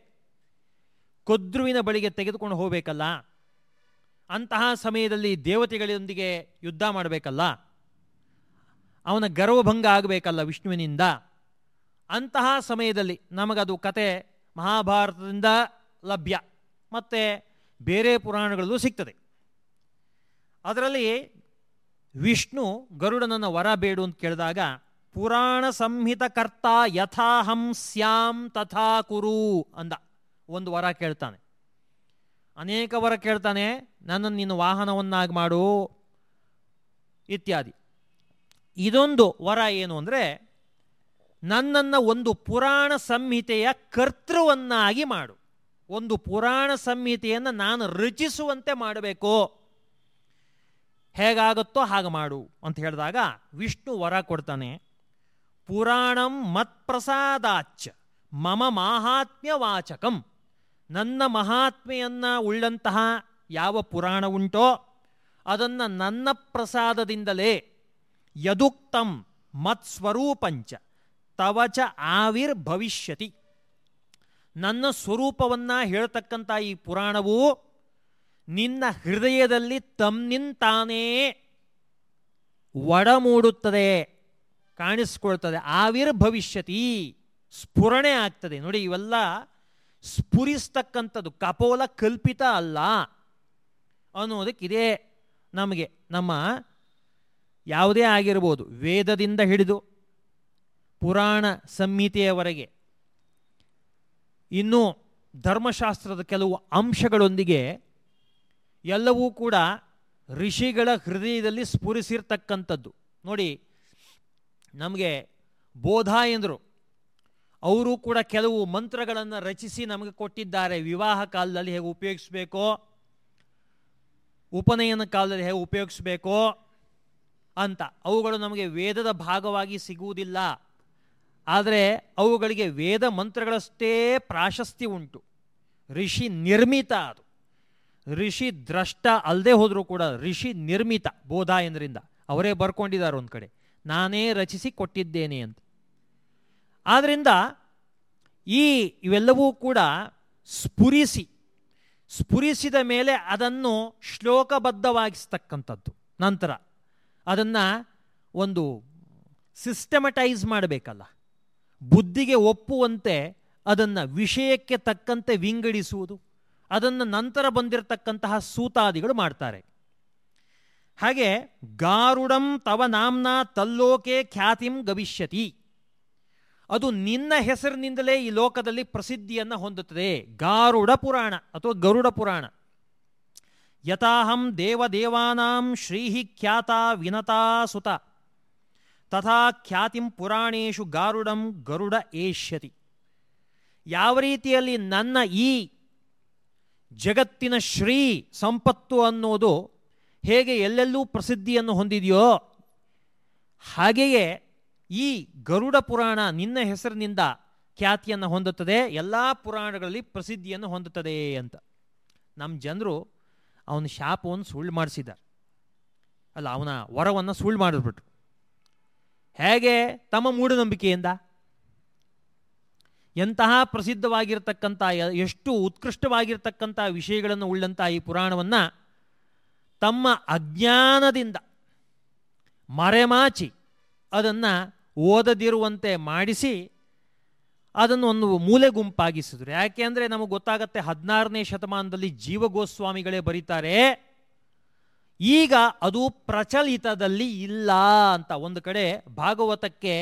ಕೊದ್ರುವಿನ ಬಳಿಗೆ ತೆಗೆದುಕೊಂಡು ಹೋಗಬೇಕಲ್ಲ? ಅಂತಹ ಸಮಯದಲ್ಲಿ ದೇವತೆಗಳೊಂದಿಗೆ ಯುದ್ಧ ಮಾಡಬೇಕಲ್ಲ? ಅವನ ಗರ್ವಭಂಗ ಆಗಬೇಕಲ್ಲ ವಿಷ್ಣುವಿನಿಂದ? ಅಂತಹ ಸಮಯದಲ್ಲಿ ನಮಗದು ಕತೆ ಮಹಾಭಾರತದಿಂದ ಲಭ್ಯ. ಮತ್ತು ಬೇರೆ ಪುರಾಣಗಳಲ್ಲೂ ಸಿಗ್ತದೆ. ಅದರಲ್ಲಿ ವಿಷ್ಣು ಗರುಡನನ್ನು ವರ ಬೇಡು ಅಂತ ಕೇಳಿದಾಗ, ಪುರಾಣ ಸಂಹಿತ ಕರ್ತ ಯಥಾಹಂ ಸ್ಯಾಂ ತಥಾ ಕುರು ಅಂದ. ಒಂದು ವರ ಕೇಳ್ತಾನೆ. ಅನೇಕ ವರ ಕೇಳ್ತಾನೆ, ನನ್ನನ್ನು ನಿನ್ನ ವಾಹನವನ್ನಾಗಿ ಮಾಡು, ಇತ್ಯಾದಿ. ಇದೊಂದು ವರ ಏನು ಅಂದರೆ, ನನ್ನನ್ನು ಒಂದು ಪುರಾಣ ಸಂಹಿತೆಯ ಕರ್ತೃವನ್ನಾಗಿ ಮಾಡು. ಒಂದು ಪುರಾಣ ಸಂಹಿತೆಯನ್ನು ನಾನು ರಚಿಸುವಂತೆ ಮಾಡಬೇಕು. ಹೇಗಾಗುತ್ತೋ ಹಾಗೆ ಮಾಡು ಅಂತ ಹೇಳಿದಾಗ ವಿಷ್ಣು ವರ ಕೊಡ್ತಾನೆ. ಪುರಾಣಂ ಮತ್ಪ್ರಸಾದಾಚ ಮಮ ಮಾಹಾತ್ಮ್ಯ ವಾಚಕಂ ನನ್ನ ಮಹಾತ್ಮೆಯನ್ನು ಉಳ್ಳಂತಹ ಯಾವ ಪುರಾಣ ಉಂಟೋ ಅದನ್ನು ನನ್ನ ಪ್ರಸಾದದಿಂದಲೇ ಯದುಕ್ತಂ ಮತ್ಸ್ವರೂಪಂಚ ತವಚ ಆವಿರ್ಭವಿಷ್ಯತಿ ನನ್ನ ಸ್ವರೂಪವನ್ನು ಹೇಳ್ತಕ್ಕಂಥ ಈ ಪುರಾಣವು ನಿನ್ನ ಹೃದಯದಲ್ಲಿ ತಮ್ಮಿಂತಾನೇ ಒಡಮೂಡುತ್ತದೆ, ಕಾಣಿಸ್ಕೊಳ್ತದೆ. ಆವಿರ್ಭವಿಷ್ಯತಿ ಸ್ಫುರಣೆ ಆಗ್ತದೆ. ನೋಡಿ ಇವೆಲ್ಲ ಸ್ಫುರಿಸ್ತಕ್ಕಂಥದ್ದು. ಕಪೋಲ ಕಲ್ಪಿತ ಅಲ್ಲ. ಅನ್ನೋದಕ್ಕಿದೆ ನಮಗೆ, ನಮ್ಮ ಯಾವುದೇ ಆಗಿರ್ಬೋದು, ವೇದದಿಂದ ಹಿಡಿದು ಪುರಾಣ ಸಂಹಿತೆಯವರೆಗೆ. ಇನ್ನು ಧರ್ಮಶಾಸ್ತ್ರದ ಕೆಲವು ಅಂಶಗಳೊಂದಿಗೆ ಎಲ್ಲವೂ ಕೂಡ ಋಷಿಗಳ ಹೃದಯದಲ್ಲಿ ಸ್ಫುರಿಸಿರ್ತಕ್ಕಂಥದ್ದು. ನೋಡಿ, ನಮಗೆ ಬೋಧ ಎಂದರು ಅವರು ಕೂಡ ಕೆಲವು ಮಂತ್ರಗಳನ್ನು ರಚಿಸಿ ನಮಗೆ ಕೊಟ್ಟಿದ್ದಾರೆ. ವಿವಾಹ ಕಾಲದಲ್ಲಿ ಹೇಗೆ ಉಪಯೋಗಿಸ್ಬೇಕೋ? ಉಪನಯನ ಕಾಲದಲ್ಲಿ ಹೇಗೆ ಉಪಯೋಗಿಸ್ಬೇಕೋ? ಅಂತ. ಅವುಗಳು ನಮಗೆ ವೇದದ ಭಾಗವಾಗಿ ಸಿಗುವುದಿಲ್ಲ. ಆದರೆ ಅವುಗಳಿಗೆ ವೇದ ಮಂತ್ರಗಳಷ್ಟೇ ಪ್ರಾಶಸ್ತಿ ಉಂಟು. ಋಷಿ ನಿರ್ಮಿತ ಅದು. ಋಷಿ ದ್ರಷ್ಟ ಅಲ್ಲದೆ ಹೋದರೂ ಕೂಡ ಋಷಿ ನಿರ್ಮಿತ ಬೋಧ ಎಂದರಿಂದ ಅವರೇ ಬರ್ಕೊಂಡಿದ್ದಾರೆ ಒಂದು ಕಡೆ. ನಾನೇ ರಚಿಸಿ ಕೊಟ್ಟಿದ್ದೇನೆ ಅಂತ. ಆದ್ದರಿಂದ ಈ ಇವೆಲ್ಲವೂ ಕೂಡ ಸ್ಫುರಿಸಿ, ಸ್ಫುರಿಸಿದ ಮೇಲೆ ಅದನ್ನು ಶ್ಲೋಕಬದ್ಧವಾಗಿಸ್ತಕ್ಕಂಥದ್ದು. ನಂತರ ಅದನ್ನು ಒಂದು ಸಿಸ್ಟಮಟೈಸ್ ಮಾಡಬೇಕಲ್ಲ. ಬುದ್ಧಿಗೆ ಒಪ್ಪುವಂತೆ ಅದನ್ನು ವಿಷಯಕ್ಕೆ ತಕ್ಕಂತೆ ವಿಂಗಡಿಸುವುದು, ಅದನ್ನು ನಂತರ ಬಂದಿರತಕ್ಕಂತಹ ಸೂತಾದಿಗಳು ಮಾಡ್ತಾರೆ. ಹಾಗೆ ಗಾರುಡಂ ತವ ನಾಮ್ನ ತಲ್ಲೋಕೆ ಖ್ಯಾತಿಂ ಗವಿಷ್ಯತಿ. ಅದು ನಿನ್ನ ಹೆಸರಿನಿಂದಲೇ ಈ ಲೋಕದಲ್ಲಿ ಪ್ರಸಿದ್ಧಿಯನ್ನು ಹೊಂದುತ್ತದೆ. ಗಾರುಡ ಪುರಾಣ ಅಥವಾ ಗರುಡ ಪುರಾಣ. ಯಥಾಹಂ ದೇವದೇವಾನಾಂ ಶ್ರೀಹಿ ಖ್ಯಾತ ವಿನತಾ ಸುತ. ತಥಾ ಖ್ಯಾತಿಂ ಪುರಾಣೇಶು ಗಾರುಡಂ ಗರುಡ ಏಷ್ಯತಿ. ಯಾವ ರೀತಿಯಲ್ಲಿ ನನ್ನ ಈ ಜಗತ್ತಿನ ಶ್ರೀ ಸಂಪತ್ತು ಅನ್ನೋದು ಹೇಗೆ ಎಲ್ಲೆಲ್ಲೂ ಪ್ರಸಿದ್ಧಿಯನ್ನು ಹೊಂದಿದೆಯೋ ಹಾಗೆಯೇ ಈ ಗರುಡ ಪುರಾಣ ನಿನ್ನ ಹೆಸರಿನಿಂದ ಖ್ಯಾತಿಯನ್ನು ಹೊಂದುತ್ತದೆ, ಎಲ್ಲ ಪುರಾಣಗಳಲ್ಲಿ ಪ್ರಸಿದ್ಧಿಯನ್ನು ಹೊಂದುತ್ತದೆ ಅಂತ. ನಮ್ಮ ಜನರು ಅವನ ಶಾಪವನ್ನು ಸುಳ್ಳು ಮಾಡಿಸಿದ್ದಾರೆ ಅಲ್ಲ, ಅವನ ವರವನ್ನು ಸುಳ್ಳು ಮಾಡಿಸ್ಬಿಟ್ರು ಹೇಗೆ? ತಮ್ಮ ಮೂಢನಂಬಿಕೆಯಿಂದ. ಎಂತಹ ಪ್ರಸಿದ್ಧವಾಗಿರ್ತಕ್ಕಂಥ, ಎಷ್ಟು ಉತ್ಕೃಷ್ಟವಾಗಿರ್ತಕ್ಕಂಥ ವಿಷಯಗಳನ್ನು ಉಳ್ಳಂಥ ಈ ಪುರಾಣವನ್ನು ತಮ್ಮ ಅಜ್ಞಾನದಿಂದ ಮರೆಮಾಚಿ ಅದನ್ನು ಓದದಿರುವಂತೆ ಮಾಡಿಸಿ ಅದನ್ನು ಒಂದು ಮೂಲೆ ಗುಂಪಾಗಿಸಿದ್ರು ಯಾಕೆ ಅಂದರೆ ನಮಗೆ ಗೊತ್ತಾಗತ್ತೆ ಹದಿನಾರನೇ ಶತಮಾನದಲ್ಲಿ ಜೀವಗೋಸ್ವಾಮಿಗಳೇ ಬರೀತಾರೆ. ಈಗ ಅದು ಪ್ರಚಲಿತದಲ್ಲಿ ಇಲ್ಲ ಅಂತ ಒಂದು ಕಡೆ ಭಾಗವತಕ್ಕೆ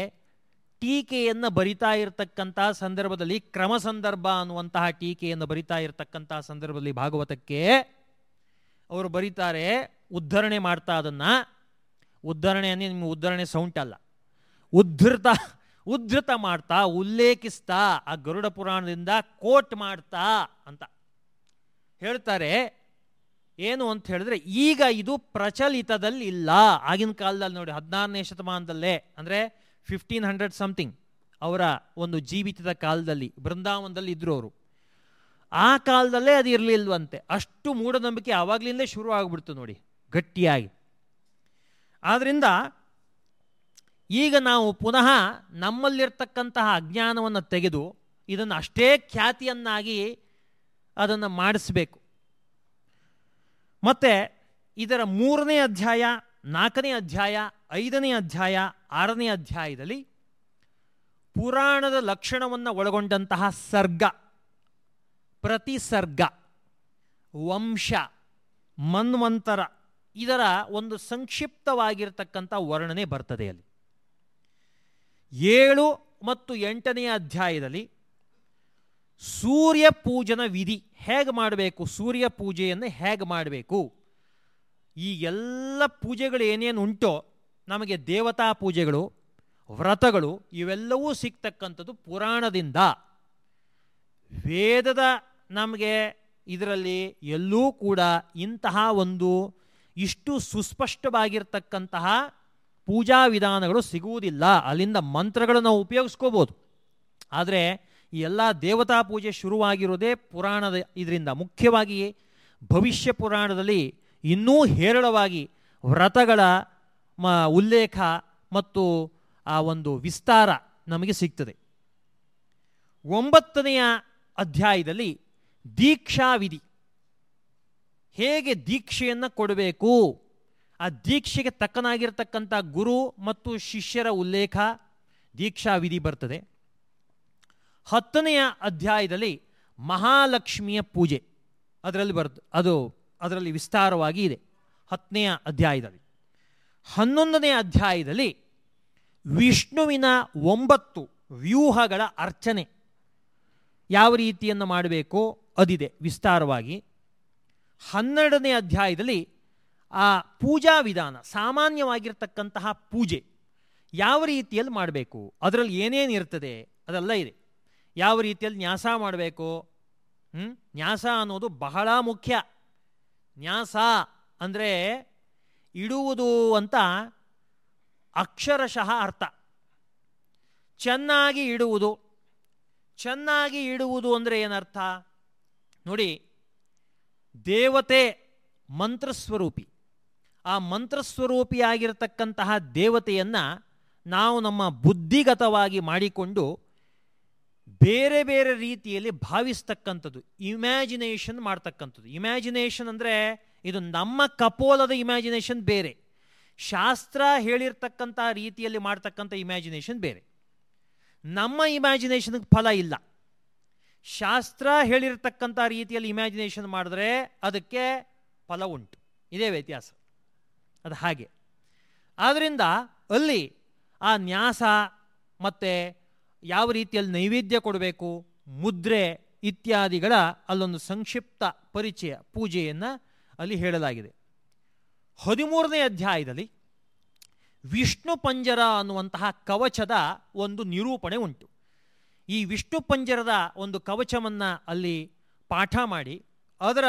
ಟೀಕೆಯನ್ನು ಬರಿತಾ ಇರತಕ್ಕಂತಹ ಸಂದರ್ಭದಲ್ಲಿ ಕ್ರಮ ಸಂದರ್ಭ ಅನ್ನುವಂತಹ ಟೀಕೆಯನ್ನು ಬರಿತಾ ಇರತಕ್ಕಂತಹ ಸಂದರ್ಭದಲ್ಲಿ ಭಾಗವತಕ್ಕೆ ಅವರು ಬರೀತಾರೆ, ಉದ್ಧರಣೆ ಮಾಡ್ತಾ ಅದನ್ನು. ಉದ್ಧರಣೆ ಅಂದರೆ ನಿಮ್ಮ ಉದ್ಧರಣೆ ಸೌಂಟ್ ಅಲ್ಲ ಉದ್ಧೃತ ಉದ್ಧೃತ ಮಾಡ್ತಾ, ಉಲ್ಲೇಖಿಸ್ತಾ, ಆ ಗರುಡ ಪುರಾಣದಿಂದ ಕೋಟ್ ಮಾಡ್ತಾ ಅಂತ. ಹೇಳ್ತಾರೆ, ಏನು ಅಂತ ಹೇಳಿದ್ರೆ, ಈಗ ಇದು ಪ್ರಚಲಿತದಲ್ಲಿ ಇಲ್ಲ ಆಗಿನ ಕಾಲದಲ್ಲಿ ನೋಡಿ, ಹದಿನಾರನೇ ಶತಮಾನದಲ್ಲೇ, ಅಂದರೆ ಫಿಫ್ಟೀನ್ ಹಂಡ್ರೆಡ್ ಸಮಥಿಂಗ್ ಅವರ ಒಂದು ಜೀವಿತದ ಕಾಲದಲ್ಲಿ, ಬೃಂದಾವನದಲ್ಲಿ ಇದ್ರು ಅವರು. ಆ ಕಾಲದಲ್ಲೇ ಅದು ಇರಲಿಲ್ವಂತೆ. ಅಷ್ಟು ಮೂಢನಂಬಿಕೆ ಆವಾಗಲಿಂದಲೇ ಶುರು ಆಗಿಬಿಡ್ತು ನೋಡಿ, ಗಟ್ಟಿಯಾಗಿ. ಆದ್ದರಿಂದ ಈಗ ನಾವು ಪುನಃ ನಮ್ಮಲ್ಲಿರ್ತಕ್ಕಂತಹ ಅಜ್ಞಾನವನ್ನು ತೆಗೆದು ಇದನ್ನು ಅಷ್ಟೇ ಖ್ಯಾತಿಯನ್ನಾಗಿ ಅದನ್ನು ಮಾಡಿಸ್ಬೇಕು. ಮತ್ತು ಇದರ ಮೂರನೇ ಅಧ್ಯಾಯ, ನಾಲ್ಕನೇ ಅಧ್ಯಾಯ, ಐದನೇ ಅಧ್ಯಾಯ, ಆರನೇ ಅಧ್ಯಾಯದಲ್ಲಿ ಪುರಾಣದ ಲಕ್ಷಣವನ್ನು ಒಳಗೊಂಡಂತಹ ಸರ್ಗ, ಪ್ರತಿಸರ್ಗ, ವಂಶ, ಮನ್ವಂತರ ಇದರ ಒಂದು ಸಂಕ್ಷಿಪ್ತವಾಗಿರ್ತಕ್ಕಂಥ ವರ್ಣನೆ ಬರ್ತದೆ ಅಲ್ಲಿ. ಏಳು ಮತ್ತು ಎಂಟನೆಯ ಅಧ್ಯಾಯದಲ್ಲಿ ಸೂರ್ಯ ಪೂಜನ ವಿಧಿ ಹೇಗೆ ಮಾಡಬೇಕು? ಸೂರ್ಯ ಪೂಜೆಯನ್ನು ಹೇಗೆ ಮಾಡಬೇಕು? ಈ ಎಲ್ಲ ಪೂಜೆಗಳು ಏನೇನು ಉಂಟೋ, ನಮಗೆ ದೇವತಾ ಪೂಜೆಗಳು, ವ್ರತಗಳು, ಇವೆಲ್ಲವೂ ಸಿಗ್ತಕ್ಕಂಥದ್ದು ಪುರಾಣದಿಂದ. ವೇದದ ನಮಗೆ ಇದರಲ್ಲಿ ಎಲ್ಲೂ ಕೂಡ ಇಂತಹ ಒಂದು ಇಷ್ಟು ಸುಸ್ಪಷ್ಟವಾಗಿರ್ತಕ್ಕಂತಹ ಪೂಜಾ ವಿಧಾನಗಳು ಸಿಗುವುದಿಲ್ಲ. ಅಲ್ಲಿಂದ ಮಂತ್ರಗಳು ನಾವು ಉಪಯೋಗಿಸ್ಕೋಬೋದು. ಆದರೆ ಈ ಎಲ್ಲ ದೇವತಾ ಪೂಜೆ ಶುರುವಾಗಿರೋದೇ ಪುರಾಣದ ಇದರಿಂದ. ಮುಖ್ಯವಾಗಿ ಭವಿಷ್ಯ ಪುರಾಣದಲ್ಲಿ ಇನ್ನೂ ಹೇರಳವಾಗಿ ವ್ರತಗಳ ಮ, ಉಲ್ಲೇಖ ಮತ್ತು ಆ ಒಂದು ವಿಸ್ತಾರ ನಮಗೆ ಸಿಗ್ತದೆ. ಒಂಬತ್ತನೆಯ ಅಧ್ಯಾಯದಲ್ಲಿ ದೀಕ್ಷಾ ವಿಧಿ ಹೇಗೆ ದೀಕ್ಷೆಯನ್ನು ಕೊಡಬೇಕು? ಆ ದೀಕ್ಷೆಗೆ ತಕ್ಕನಾಗಿರ್ತಕ್ಕಂಥ ಗುರು ಮತ್ತು ಶಿಷ್ಯರ ಉಲ್ಲೇಖ ದೀಕ್ಷಾ ವಿಧಿ ಬರ್ತದೆ. ಹತ್ತನೆಯ ಅಧ್ಯಾಯದಲ್ಲಿ ಮಹಾಲಕ್ಷ್ಮಿಯ ಪೂಜೆ. ಅದರಲ್ಲಿ ಬರ್ತ, ಅದು ಅದರಲ್ಲಿ ವಿಸ್ತಾರವಾಗಿ ಇದೆ. ಹತ್ತನೆಯ ಅಧ್ಯಾಯದಲ್ಲಿ. ಹನ್ನೊಂದನೆಯ ಅಧ್ಯಾಯದಲ್ಲಿ ವಿಷ್ಣುವಿನ ಒಂಬತ್ತು ವ್ಯೂಹಗಳ ಅರ್ಚನೆ. ಯಾವ ರೀತಿಯನ್ನು ಮಾಡಬೇಕು ಅದಿದೆ ವಿಸ್ತಾರವಾಗಿ. ಹನ್ನೆರಡನೇ ಅಧ್ಯಾಯದಲ್ಲಿ ಆ ಪೂಜಾ ವಿಧಾನ, ಸಾಮಾನ್ಯವಾಗಿರ್ತಕ್ಕಂತಹ ಪೂಜೆ ಯಾವ ರೀತಿಯಲ್ಲಿ ಮಾಡಬೇಕು? ಅದರಲ್ಲಿ ಏನೇನು ಇರ್ತದೆ? ಅದೆಲ್ಲ ಇದೆ. ಯಾವ ರೀತಿಯಲ್ಲಿ ನ್ಯಾಸ ಮಾಡಬೇಕು? ಹ್ಞೂ ನ್ಯಾಸ ಅನ್ನೋದು ಬಹಳ ಮುಖ್ಯ. ನ್ಯಾಸ ಅಂದರೆ ಇಡುವುದು ಅಂತ ಅಕ್ಷರಶಃ ಅರ್ಥ. ಚೆನ್ನಾಗಿ ಇಡುವುದು. ಚೆನ್ನಾಗಿ ಇಡುವುದು ಅಂದರೆ ಏನರ್ಥ? ನೋಡಿ, ದೇವತೆ ಮಂತ್ರಸ್ವರೂಪಿ. ಆ ಮಂತ್ರಸ್ವರೂಪಿಯಾಗಿರ್ತಕ್ಕಂತಹ ದೇವತೆಯನ್ನು ನಾವು ನಮ್ಮ ಬುದ್ಧಿಗತವಾಗಿ ಮಾಡಿಕೊಂಡು ಬೇರೆ ಬೇರೆ ರೀತಿಯಲ್ಲಿ ಭಾವಿಸ್ತಕ್ಕಂಥದ್ದು ಇಮ್ಯಾಜಿನೇಷನ್ ಮಾಡ್ತಕ್ಕಂಥದ್ದು. ಇಮ್ಯಾಜಿನೇಷನ್ ಅಂದರೆ ಇದು ನಮ್ಮ ಕಪೋಲದ ಇಮ್ಯಾಜಿನೇಷನ್ ಬೇರೆ. ಶಾಸ್ತ್ರ ಹೇಳಿರ್ತಕ್ಕಂಥ ರೀತಿಯಲ್ಲಿ ಮಾಡ್ತಕ್ಕಂಥ ಇಮ್ಯಾಜಿನೇಷನ್ ಬೇರೆ. ನಮ್ಮ ಇಮ್ಯಾಜಿನೇಷನ್ಗೆ ಫಲ ಇಲ್ಲ. ಶಾಸ್ತ್ರ ಹೇಳಿರ್ತಕ್ಕಂಥ ರೀತಿಯಲ್ಲಿ ಇಮ್ಯಾಜಿನೇಷನ್ ಮಾಡಿದ್ರೆ ಅದಕ್ಕೆ ಫಲ ಉಂಟು. ಇದೇ ವ್ಯತ್ಯಾಸ. ಅದು ಹಾಗೆ. ಆದ್ದರಿಂದ ಅಲ್ಲಿ ಆ ನ್ಯಾಸ ಮತ್ತು ಯಾವ ರೀತಿಯಲ್ಲಿ ನೈವೇದ್ಯ ಕೊಡಬೇಕು, ಮುದ್ರೆ ಇತ್ಯಾದಿಗಳ ಅಲ್ಲೊಂದು ಸಂಕ್ಷಿಪ್ತ ಪರಿಚಯ, ಪೂಜೆಯನ್ನು ಅಲ್ಲಿ ಹೇಳಲಾಗಿದೆ. ಹದಿಮೂರನೇ ಅಧ್ಯಾಯದಲ್ಲಿ ವಿಷ್ಣು ಪಂಜರ ಅನ್ನುವಂತಹ ಕವಚದ ಒಂದು ನಿರೂಪಣೆ ಉಂಟು. ಈ ವಿಷ್ಣು ಪಂಜರದ ಒಂದು ಕವಚವನ್ನು ಅಲ್ಲಿ ಪಾಠ ಮಾಡಿ, ಅದರ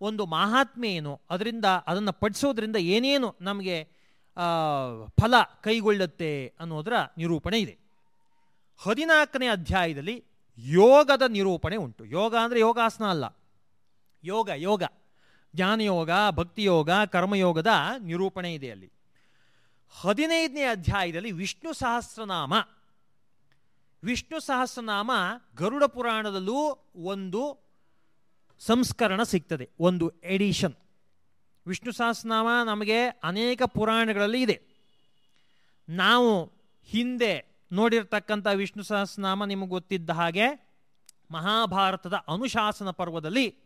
ಒಂದು ಮಹಾತ್ಮೆ ಏನು? ಅದರಿಂದ ಅದನ್ನು ಪಡಿಸೋದ್ರಿಂದ ಏನೇನು ನಮಗೆ ಫಲ ಕೈಗೊಳ್ಳುತ್ತೆ ಅನ್ನೋದರ ನಿರೂಪಣೆ ಇದೆ. ಹದಿನಾಲ್ಕನೇ ಅಧ್ಯಾಯದಲ್ಲಿ ಯೋಗದ ನಿರೂಪಣೆ ಉಂಟು. ಯೋಗ ಅಂದರೆ ಯೋಗಾಸನ ಅಲ್ಲ. ಯೋಗ ಯೋಗ. ಜ್ಞಾನಯೋಗ, ಭಕ್ತಿಯೋಗ, ಕರ್ಮಯೋಗದ ನಿರೂಪಣೆ ಇದೆ ಅಲ್ಲಿ. ಹದಿನೈದನೇ ಅಧ್ಯಾಯದಲ್ಲಿ ವಿಷ್ಣು ಸಹಸ್ರನಾಮ. ವಿಷ್ಣು ಸಹಸ್ರನಾಮ ಗರುಡ ಪುರಾಣದಲ್ಲೂ ಒಂದು ಸಂಸ್ಕರಣ ಸಿಗ್ತದೆ. ಒಂದು ಎಡಿಷನ್ ವಿಷ್ಣು ಸಹಸ್ರನಾಮ ನಮಗೆ ಅನೇಕ ಪುರಾಣಗಳಲ್ಲಿ ಇದೆ. ನಾವು ಹಿಂದೆ ನೋಡಿರ್ತಕ್ಕಂಥ ವಿಷ್ಣು ಸಹಸ್ರನಾಮ ನಿಮಗೆ ಗೊತ್ತಿದ್ದ ಹಾಗೆ ಮಹಾಭಾರತದ ಅನುಶಾಸನ ಪರ್ವದಲ್ಲಿ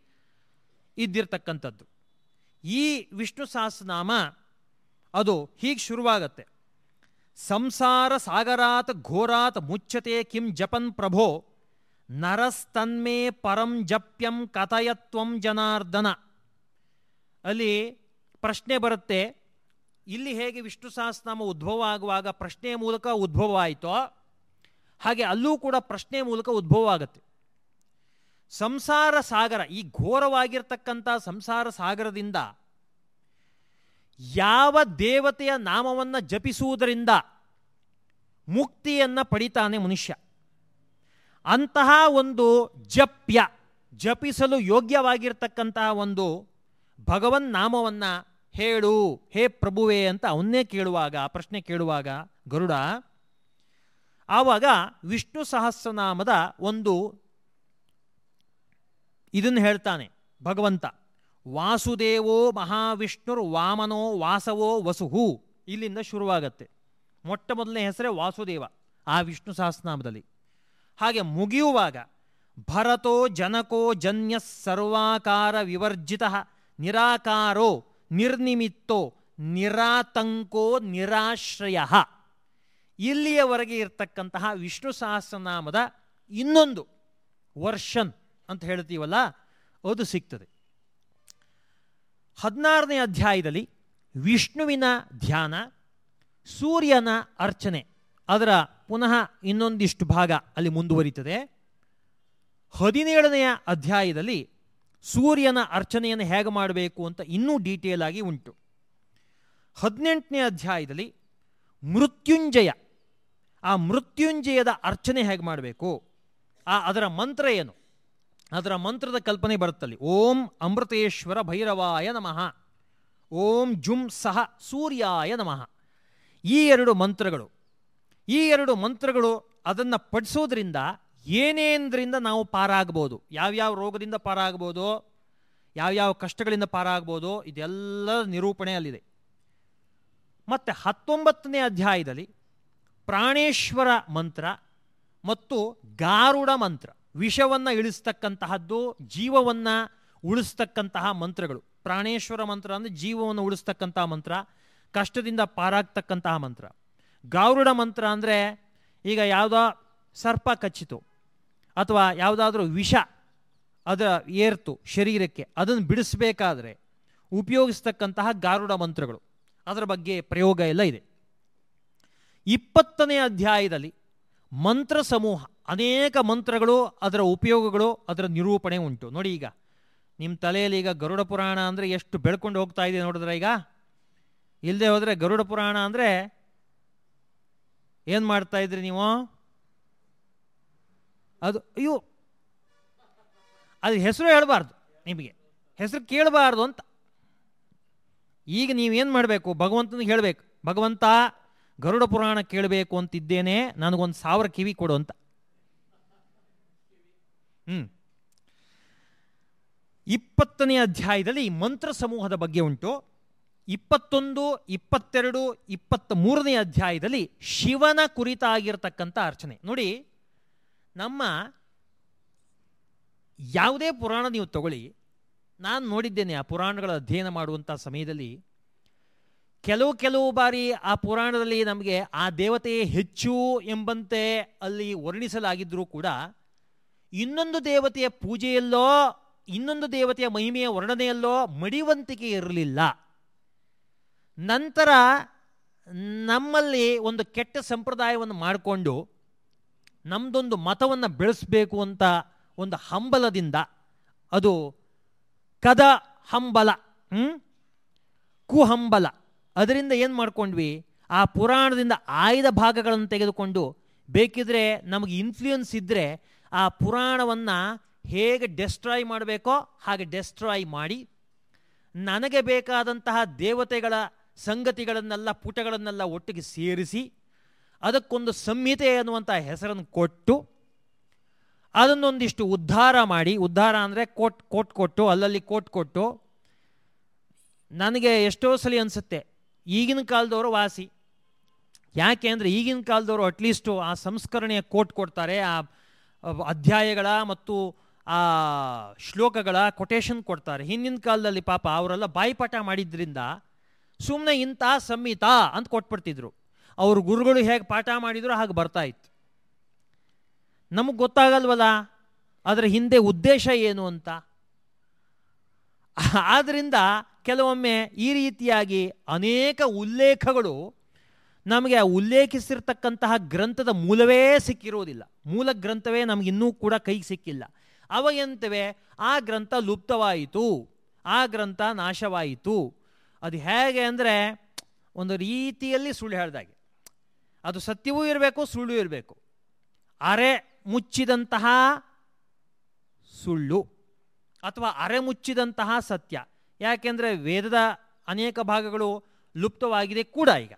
ಇದ್ದಿರ್ತಕ್ಕಂಥದ್ದು. ಈ ವಿಷ್ಣು ಸಹಸ್ರನಾಮ ಅದು ಹೀಗೆ ಶುರುವಾಗತ್ತೆ. ಸಂಸಾರ ಸಾಗರಾತ್ ಘೋರಾತ್ ಮುಚ್ಚತೆ ಕಿಂ ಜಪನ್ ಪ್ರಭೋ ನರಸ್ತನ್ಮೇ ಪರಂ ಜಪ್ಯಂ ಕಥಯತ್ವಂ ಜನಾರ್ದನ. ಅಲ್ಲಿ ಪ್ರಶ್ನೆ ಬರುತ್ತೆ, ಇಲ್ಲಿ ಹೇಗೆ ವಿಷ್ಣು ಸಹಸ್ರನಾಮ ಉದ್ಭವ ಆಗುವಾಗ ಪ್ರಶ್ನೆಯ ಮೂಲಕ ಉದ್ಭವ ಆಯಿತೋ ಹಾಗೆ ಅಲ್ಲೂ ಕೂಡ ಪ್ರಶ್ನೆ ಮೂಲಕ ಉದ್ಭವ ಆಗುತ್ತೆ ಸಂಸಾರ ಸಾಗರ, ಈ ಘೋರವಾಗಿರ್ತಕ್ಕಂಥ ಸಂಸಾರ ಸಾಗರದಿಂದ ಯಾವ ದೇವತೆಯ ನಾಮವನ್ನು ಜಪಿಸುವುದರಿಂದ ಮುಕ್ತಿಯನ್ನು ಪಡಿತಾನೆ ಮನುಷ್ಯ. ಅಂತಹ ಒಂದು ಜಪ್ಯ, ಜಪಿಸಲು ಯೋಗ್ಯವಾಗಿರ್ತಕ್ಕಂತಹ ಒಂದು ಭಗವನ್ ನಾಮವನ್ನು ಹೇಳು, ಹೇ ಪ್ರಭುವೇ ಅಂತ ಅವನ್ನೇ ಕೇಳುವಾಗ ಪ್ರಶ್ನೆ ಕೇಳುವಾಗ, ಗರುಡ, ಆವಾಗ ವಿಷ್ಣು ಸಹಸ್ರನಾಮದ ಒಂದು ಇದನ್ನು ಹೇಳ್ತಾನೆ ಭಗವಂತ. ವಾಸುದೇವೋ ಮಹಾವಿಷ್ಣುರ್ ವಾಮನೋ ವಾಸವೋ ವಸುಹು. ಇಲ್ಲಿಂದ ಶುರುವಾಗತ್ತೆ. ಮೊಟ್ಟ ಮೊದಲನೇ ಹೆಸರೇ ವಾಸುದೇವ ಆ ವಿಷ್ಣು ಸಹಸ್ರನಾಮದಲ್ಲಿ. ಹಾಗೆ ಮುಗಿಯುವಾಗ ಭರತೋ ಜನಕೋ ಜನ್ಯ ಸರ್ವಾಕಾರ ವಿವರ್ಜಿತ ನಿರಾಕಾರೋ ನಿರ್ನಿಮಿತ್ತೋ ನಿರಾತಂಕೋ ನಿರಾಶ್ರಯ. ಇಲ್ಲಿಯವರೆಗೆ ಇರತಕ್ಕಂತಹ ವಿಷ್ಣು ಸಹಸ್ರನಾಮದ ಇನ್ನೊಂದು ವರ್ಷನ್ ಅಂತ ಹೇಳ್ತೀವಲ್ಲ, ಅದು ಸಿಗ್ತದೆ. ಹದಿನಾರನೇ ಅಧ್ಯಾಯದಲ್ಲಿ ವಿಷ್ಣುವಿನ ಧ್ಯಾನ, ಸೂರ್ಯನ ಅರ್ಚನೆ, ಅದರ ಪುನಃ ಇನ್ನೊಂದಿಷ್ಟು ಭಾಗ ಅಲ್ಲಿ ಮುಂದುವರಿತದೆ ಹದಿನೇಳನೆಯ ಅಧ್ಯಾಯದಲ್ಲಿ ಸೂರ್ಯನ ಅರ್ಚನೆಯನ್ನು ಹೇಗೆ ಮಾಡಬೇಕು ಅಂತ ಇನ್ನೂ ಡೀಟೇಲ್ ಆಗಿ ಉಂಟು. ಹದಿನೆಂಟನೇ ಅಧ್ಯಾಯದಲ್ಲಿ ಮೃತ್ಯುಂಜಯ. ಆ ಮೃತ್ಯುಂಜಯದ ಅರ್ಚನೆ ಹೇಗೆ ಮಾಡಬೇಕು? ಆ ಅದರ ಮಂತ್ರ ಏನು? ಅದರ ಮಂತ್ರದ ಕಲ್ಪನೆ ಬರುತ್ತಲ್ಲಿ. ಓಂ ಅಮೃತೇಶ್ವರ ಭೈರವಾಯ ನಮಃ. ಓಂ ಜುಂ ಸಹ ಸೂರ್ಯಾಯ ನಮಃ. ಈ ಎರಡು ಮಂತ್ರಗಳು ಈ ಎರಡು ಮಂತ್ರಗಳು ಅದನ್ನು ಪಡಿಸೋದ್ರಿಂದ ಏನೇಂದ್ರಿಂದ ನಾವು ಪಾರಾಗ್ಬೋದು. ಯಾವ್ಯಾವ ರೋಗದಿಂದ ಪಾರಾಗ್ಬೋದು, ಯಾವ್ಯಾವ ಕಷ್ಟಗಳಿಂದ ಪಾರಾಗ್ಬೋದು, ಇದೆಲ್ಲ ನಿರೂಪಣೆ ಅಲ್ಲಿದೆ. ಮತ್ತು ಹತ್ತೊಂಬತ್ತನೇ ಅಧ್ಯಾಯದಲ್ಲಿ ಪ್ರಾಣೇಶ್ವರ ಮಂತ್ರ ಮತ್ತು ಗಾರುಡ ಮಂತ್ರ, ವಿಷವನ್ನು ಇಳಿಸ್ತಕ್ಕಂತಹದ್ದು, ಜೀವವನ್ನು ಉಳಿಸ್ತಕ್ಕಂತಹ ಮಂತ್ರಗಳು. ಪ್ರಾಣೇಶ್ವರ ಮಂತ್ರ ಅಂದರೆ ಜೀವವನ್ನು ಉಳಿಸ್ತಕ್ಕಂತಹ ಮಂತ್ರ, ಕಷ್ಟದಿಂದ ಪಾರಾಗ್ತಕ್ಕಂತಹ ಮಂತ್ರ. ಗಾರುಡ ಮಂತ್ರ ಅಂದರೆ ಈಗ ಯಾವುದೋ ಸರ್ಪ ಕಚ್ಚಿತು ಅಥವಾ ಯಾವುದಾದ್ರೂ ವಿಷ ಅದರ ಏರ್ತು ಶರೀರಕ್ಕೆ, ಅದನ್ನು ಬಿಡಿಸಬೇಕಾದ್ರೆ ಉಪಯೋಗಿಸ್ತಕ್ಕಂತಹ ಗಾರುಡ ಮಂತ್ರಗಳು. ಅದರ ಬಗ್ಗೆ ಪ್ರಯೋಗ ಎಲ್ಲ ಇದೆ. ಇಪ್ಪತ್ತನೇ ಅಧ್ಯಾಯದಲ್ಲಿ ಮಂತ್ರ ಸಮೂಹ, ಅನೇಕ ಮಂತ್ರಗಳು ಅದರ ಉಪಯೋಗಗಳು ಅದರ ನಿರೂಪಣೆ ಉಂಟು. ನೋಡಿ ಈಗ ನಿಮ್ಮ ತಲೆಯಲ್ಲಿ ಈಗ ಗರುಡ ಪುರಾಣ ಅಂದರೆ ಎಷ್ಟು ಬೆಳ್ಕೊಂಡು ಹೋಗ್ತಾ ಇದೆ ನೋಡಿದ್ರೆ ಈಗ? ಇಲ್ಲದೆ ಹೋದರೆ ಗರುಡ ಪುರಾಣ ಅಂದರೆ ಏನು ಮಾಡ್ತಾ ಇದ್ರಿ ನೀವು? ಅದು, ಅಯ್ಯೋ, ಅದು ಹೆಸರು ಹೇಳಬಾರ್ದು ನಿಮಗೆ. ಹೆಸರು ಕೇಳಬಾರ್ದು ಅಂತ. ಈಗ ನೀವೇನು ಮಾಡಬೇಕು? ಭಗವಂತನಿಗೆ ಹೇಳಬೇಕು. ಭಗವಂತ, ಗರುಡ ಪುರಾಣ ಕೇಳಬೇಕು ಅಂತಿದ್ದೇನೆ, ನನಗೊಂದು ಸಾವಿರ ಕಿವಿ ಕೊಡು ಅಂತ. ಹ್ಞೂ ಇಪ್ಪತ್ತನೇ ಅಧ್ಯಾಯದಲ್ಲಿ ಮಂತ್ರ ಸಮೂಹದ ಬಗ್ಗೆ ಉಂಟು. ಇಪ್ಪತ್ತೊಂದು, ಇಪ್ಪತ್ತೆರಡು ಇಪ್ಪತ್ತ ಮೂರನೇ ಅಧ್ಯಾಯದಲ್ಲಿ ಶಿವನ ಕುರಿತಾಗಿರ್ತಕ್ಕಂಥ ಅರ್ಚನೆ. ನೋಡಿ, ನಮ್ಮ ಯಾವುದೇ ಪುರಾಣ ನೀವು ತಗೊಳ್ಳಿ. ನಾನು ನೋಡಿದ್ದೇನೆ ಆ ಪುರಾಣಗಳ ಅಧ್ಯಯನ ಮಾಡುವಂಥ ಸಮಯದಲ್ಲಿ ಕೆಲವು ಕೆಲವು ಬಾರಿ ಆ ಪುರಾಣದಲ್ಲಿ ನಮಗೆ ಆ ದೇವತೆಯೇ ಹೆಚ್ಚು ಎಂಬಂತೆ ಅಲ್ಲಿ ವರ್ಣಿಸಲಾಗಿದ್ದರೂ ಕೂಡ ಇನ್ನೊಂದು ದೇವತೆಯ ಪೂಜೆಯಲ್ಲೋ, ಇನ್ನೊಂದು ದೇವತೆಯ ಮಹಿಮೆಯ ವರ್ಣನೆಯಲ್ಲೋ ಮಡಿವಂತಿಕೆ ಇರಲಿಲ್ಲ. ನಂತರ ನಮ್ಮಲ್ಲಿ ಒಂದು ಕೆಟ್ಟ ಸಂಪ್ರದಾಯವನ್ನು ಮಾಡಿಕೊಂಡು ನಮ್ಮದೊಂದು ಮತವನ್ನು ಬೆಳೆಸಬೇಕು ಅಂತ ಒಂದು ಹಂಬಲದಿಂದ ಅದು ಕದ ಹಂಬಲ ಕುಹಂಬಲ. ಅದರಿಂದ ಏನು ಮಾಡ್ಕೊಂಡ್ವಿ? ಆ ಪುರಾಣದಿಂದ ಆಯ್ದ ಭಾಗಗಳನ್ನು ತೆಗೆದುಕೊಂಡು ಬೇಕಿದ್ರೆ ನಮಗೆ ಇನ್ಫ್ಲೂಯೆನ್ಸ್ ಇದ್ದರೆ ಆ ಪುರಾಣವನ್ನು ಹೇಗೆ ಡೆಸ್ಟ್ರಾಯ್ ಮಾಡಬೇಕೋ ಹಾಗೆ ಡೆಸ್ಟ್ರಾಯ್ ಮಾಡಿ, ನನಗೆ ಬೇಕಾದಂತಹ ದೇವತೆಗಳ ಸಂಗತಿಗಳನ್ನೆಲ್ಲ, ಪುಟಗಳನ್ನೆಲ್ಲ ಒಟ್ಟಿಗೆ ಸೇರಿಸಿ, ಅದಕ್ಕೊಂದು ಸಂಹಿತೆ ಅನ್ನುವಂಥ ಹೆಸರನ್ನು ಕೊಟ್ಟು, ಅದನ್ನೊಂದಿಷ್ಟು ಉದ್ಧಾರ ಮಾಡಿ, ಉದ್ಧಾರ ಅಂದರೆ ಕೋಟ್ ಕೋಟ್ ಕೊಟ್ಟು, ಅಲ್ಲಲ್ಲಿ ಕೋಟ್ ಕೊಟ್ಟು, ನನಗೆ ಎಷ್ಟೋ ಸಲ ಅನಿಸುತ್ತೆ, ಈಗಿನ ಕಾಲದವರು ವಾಸಿ. ಯಾಕೆ ಅಂದರೆ ಈಗಿನ ಕಾಲದವರು ಅಟ್ಲೀಸ್ಟು ಆ ಸಂಸ್ಕರಣೆಯ ಕೋಟ್ ಕೊಡ್ತಾರೆ, ಆ, ಅಧ್ಯಾಯಗಳ ಮತ್ತು ಆ ಶ್ಲೋಕಗಳ ಕೊಟೇಶನ್ ಕೊಡ್ತಾರೆ. ಹಿಂದಿನ ಕಾಲದಲ್ಲಿ ಪಾಪ ಅವರೆಲ್ಲ ಬಾಯಿಪಾಠ ಮಾಡಿದ್ರಿಂದ ಸುಮ್ಮನೆ ಇಂಥ ಸಂಹಿತ ಅಂತ ಕೊಟ್ಬಿಡ್ತಿದ್ರು. ಅವ್ರ ಗುರುಗಳು ಹೇಗೆ ಪಾಠ ಮಾಡಿದ್ರು ಹಾಗೆ ಬರ್ತಾ ಇತ್ತು. ನಮಗೆ ಗೊತ್ತಾಗಲ್ವಲ್ಲ, ಅದರ ಹಿಂದೆ ಉದ್ದೇಶ ಏನು ಅಂತ? ಆದ್ದರಿಂದ ಕೆಲವೊಮ್ಮೆ ಈ ರೀತಿಯಾಗಿ ಅನೇಕ ಉಲ್ಲೇಖಗಳು ನಮಗೆ ಆ ಉಲ್ಲೇಖಿಸಿರ್ತಕ್ಕಂತಹ ಗ್ರಂಥದ ಮೂಲವೇ ಸಿಕ್ಕಿರೋದಿಲ್ಲ. ಮೂಲ ಗ್ರಂಥವೇ ನಮಗಿನ್ನೂ ಕೂಡ ಕೈಗೆ ಸಿಕ್ಕಿಲ್ಲ. ಅವ ಎಂತವೆ? ಆ ಗ್ರಂಥ ಲುಪ್ತವಾಯಿತು. ಆ ಗ್ರಂಥ ನಾಶವಾಯಿತು. ಅದು ಹೇಗೆ ಅಂದರೆ ಒಂದು ರೀತಿಯಲ್ಲಿ ಸುಳ್ಳು ಹೇಳ್ದಾಗೆ. ಅದು ಸತ್ಯವೂ ಇರಬೇಕು, ಸುಳ್ಳು ಇರಬೇಕು. ಅರೆ ಮುಚ್ಚಿದಂತಹ ಸುಳ್ಳು ಅಥವಾ ಅರೆ ಮುಚ್ಚಿದಂತಹ ಸತ್ಯ. ಯಾಕೆಂದರೆ ವೇದದ ಅನೇಕ ಭಾಗಗಳು ಲುಪ್ತವಾಗಿದೆ ಕೂಡ ಈಗ.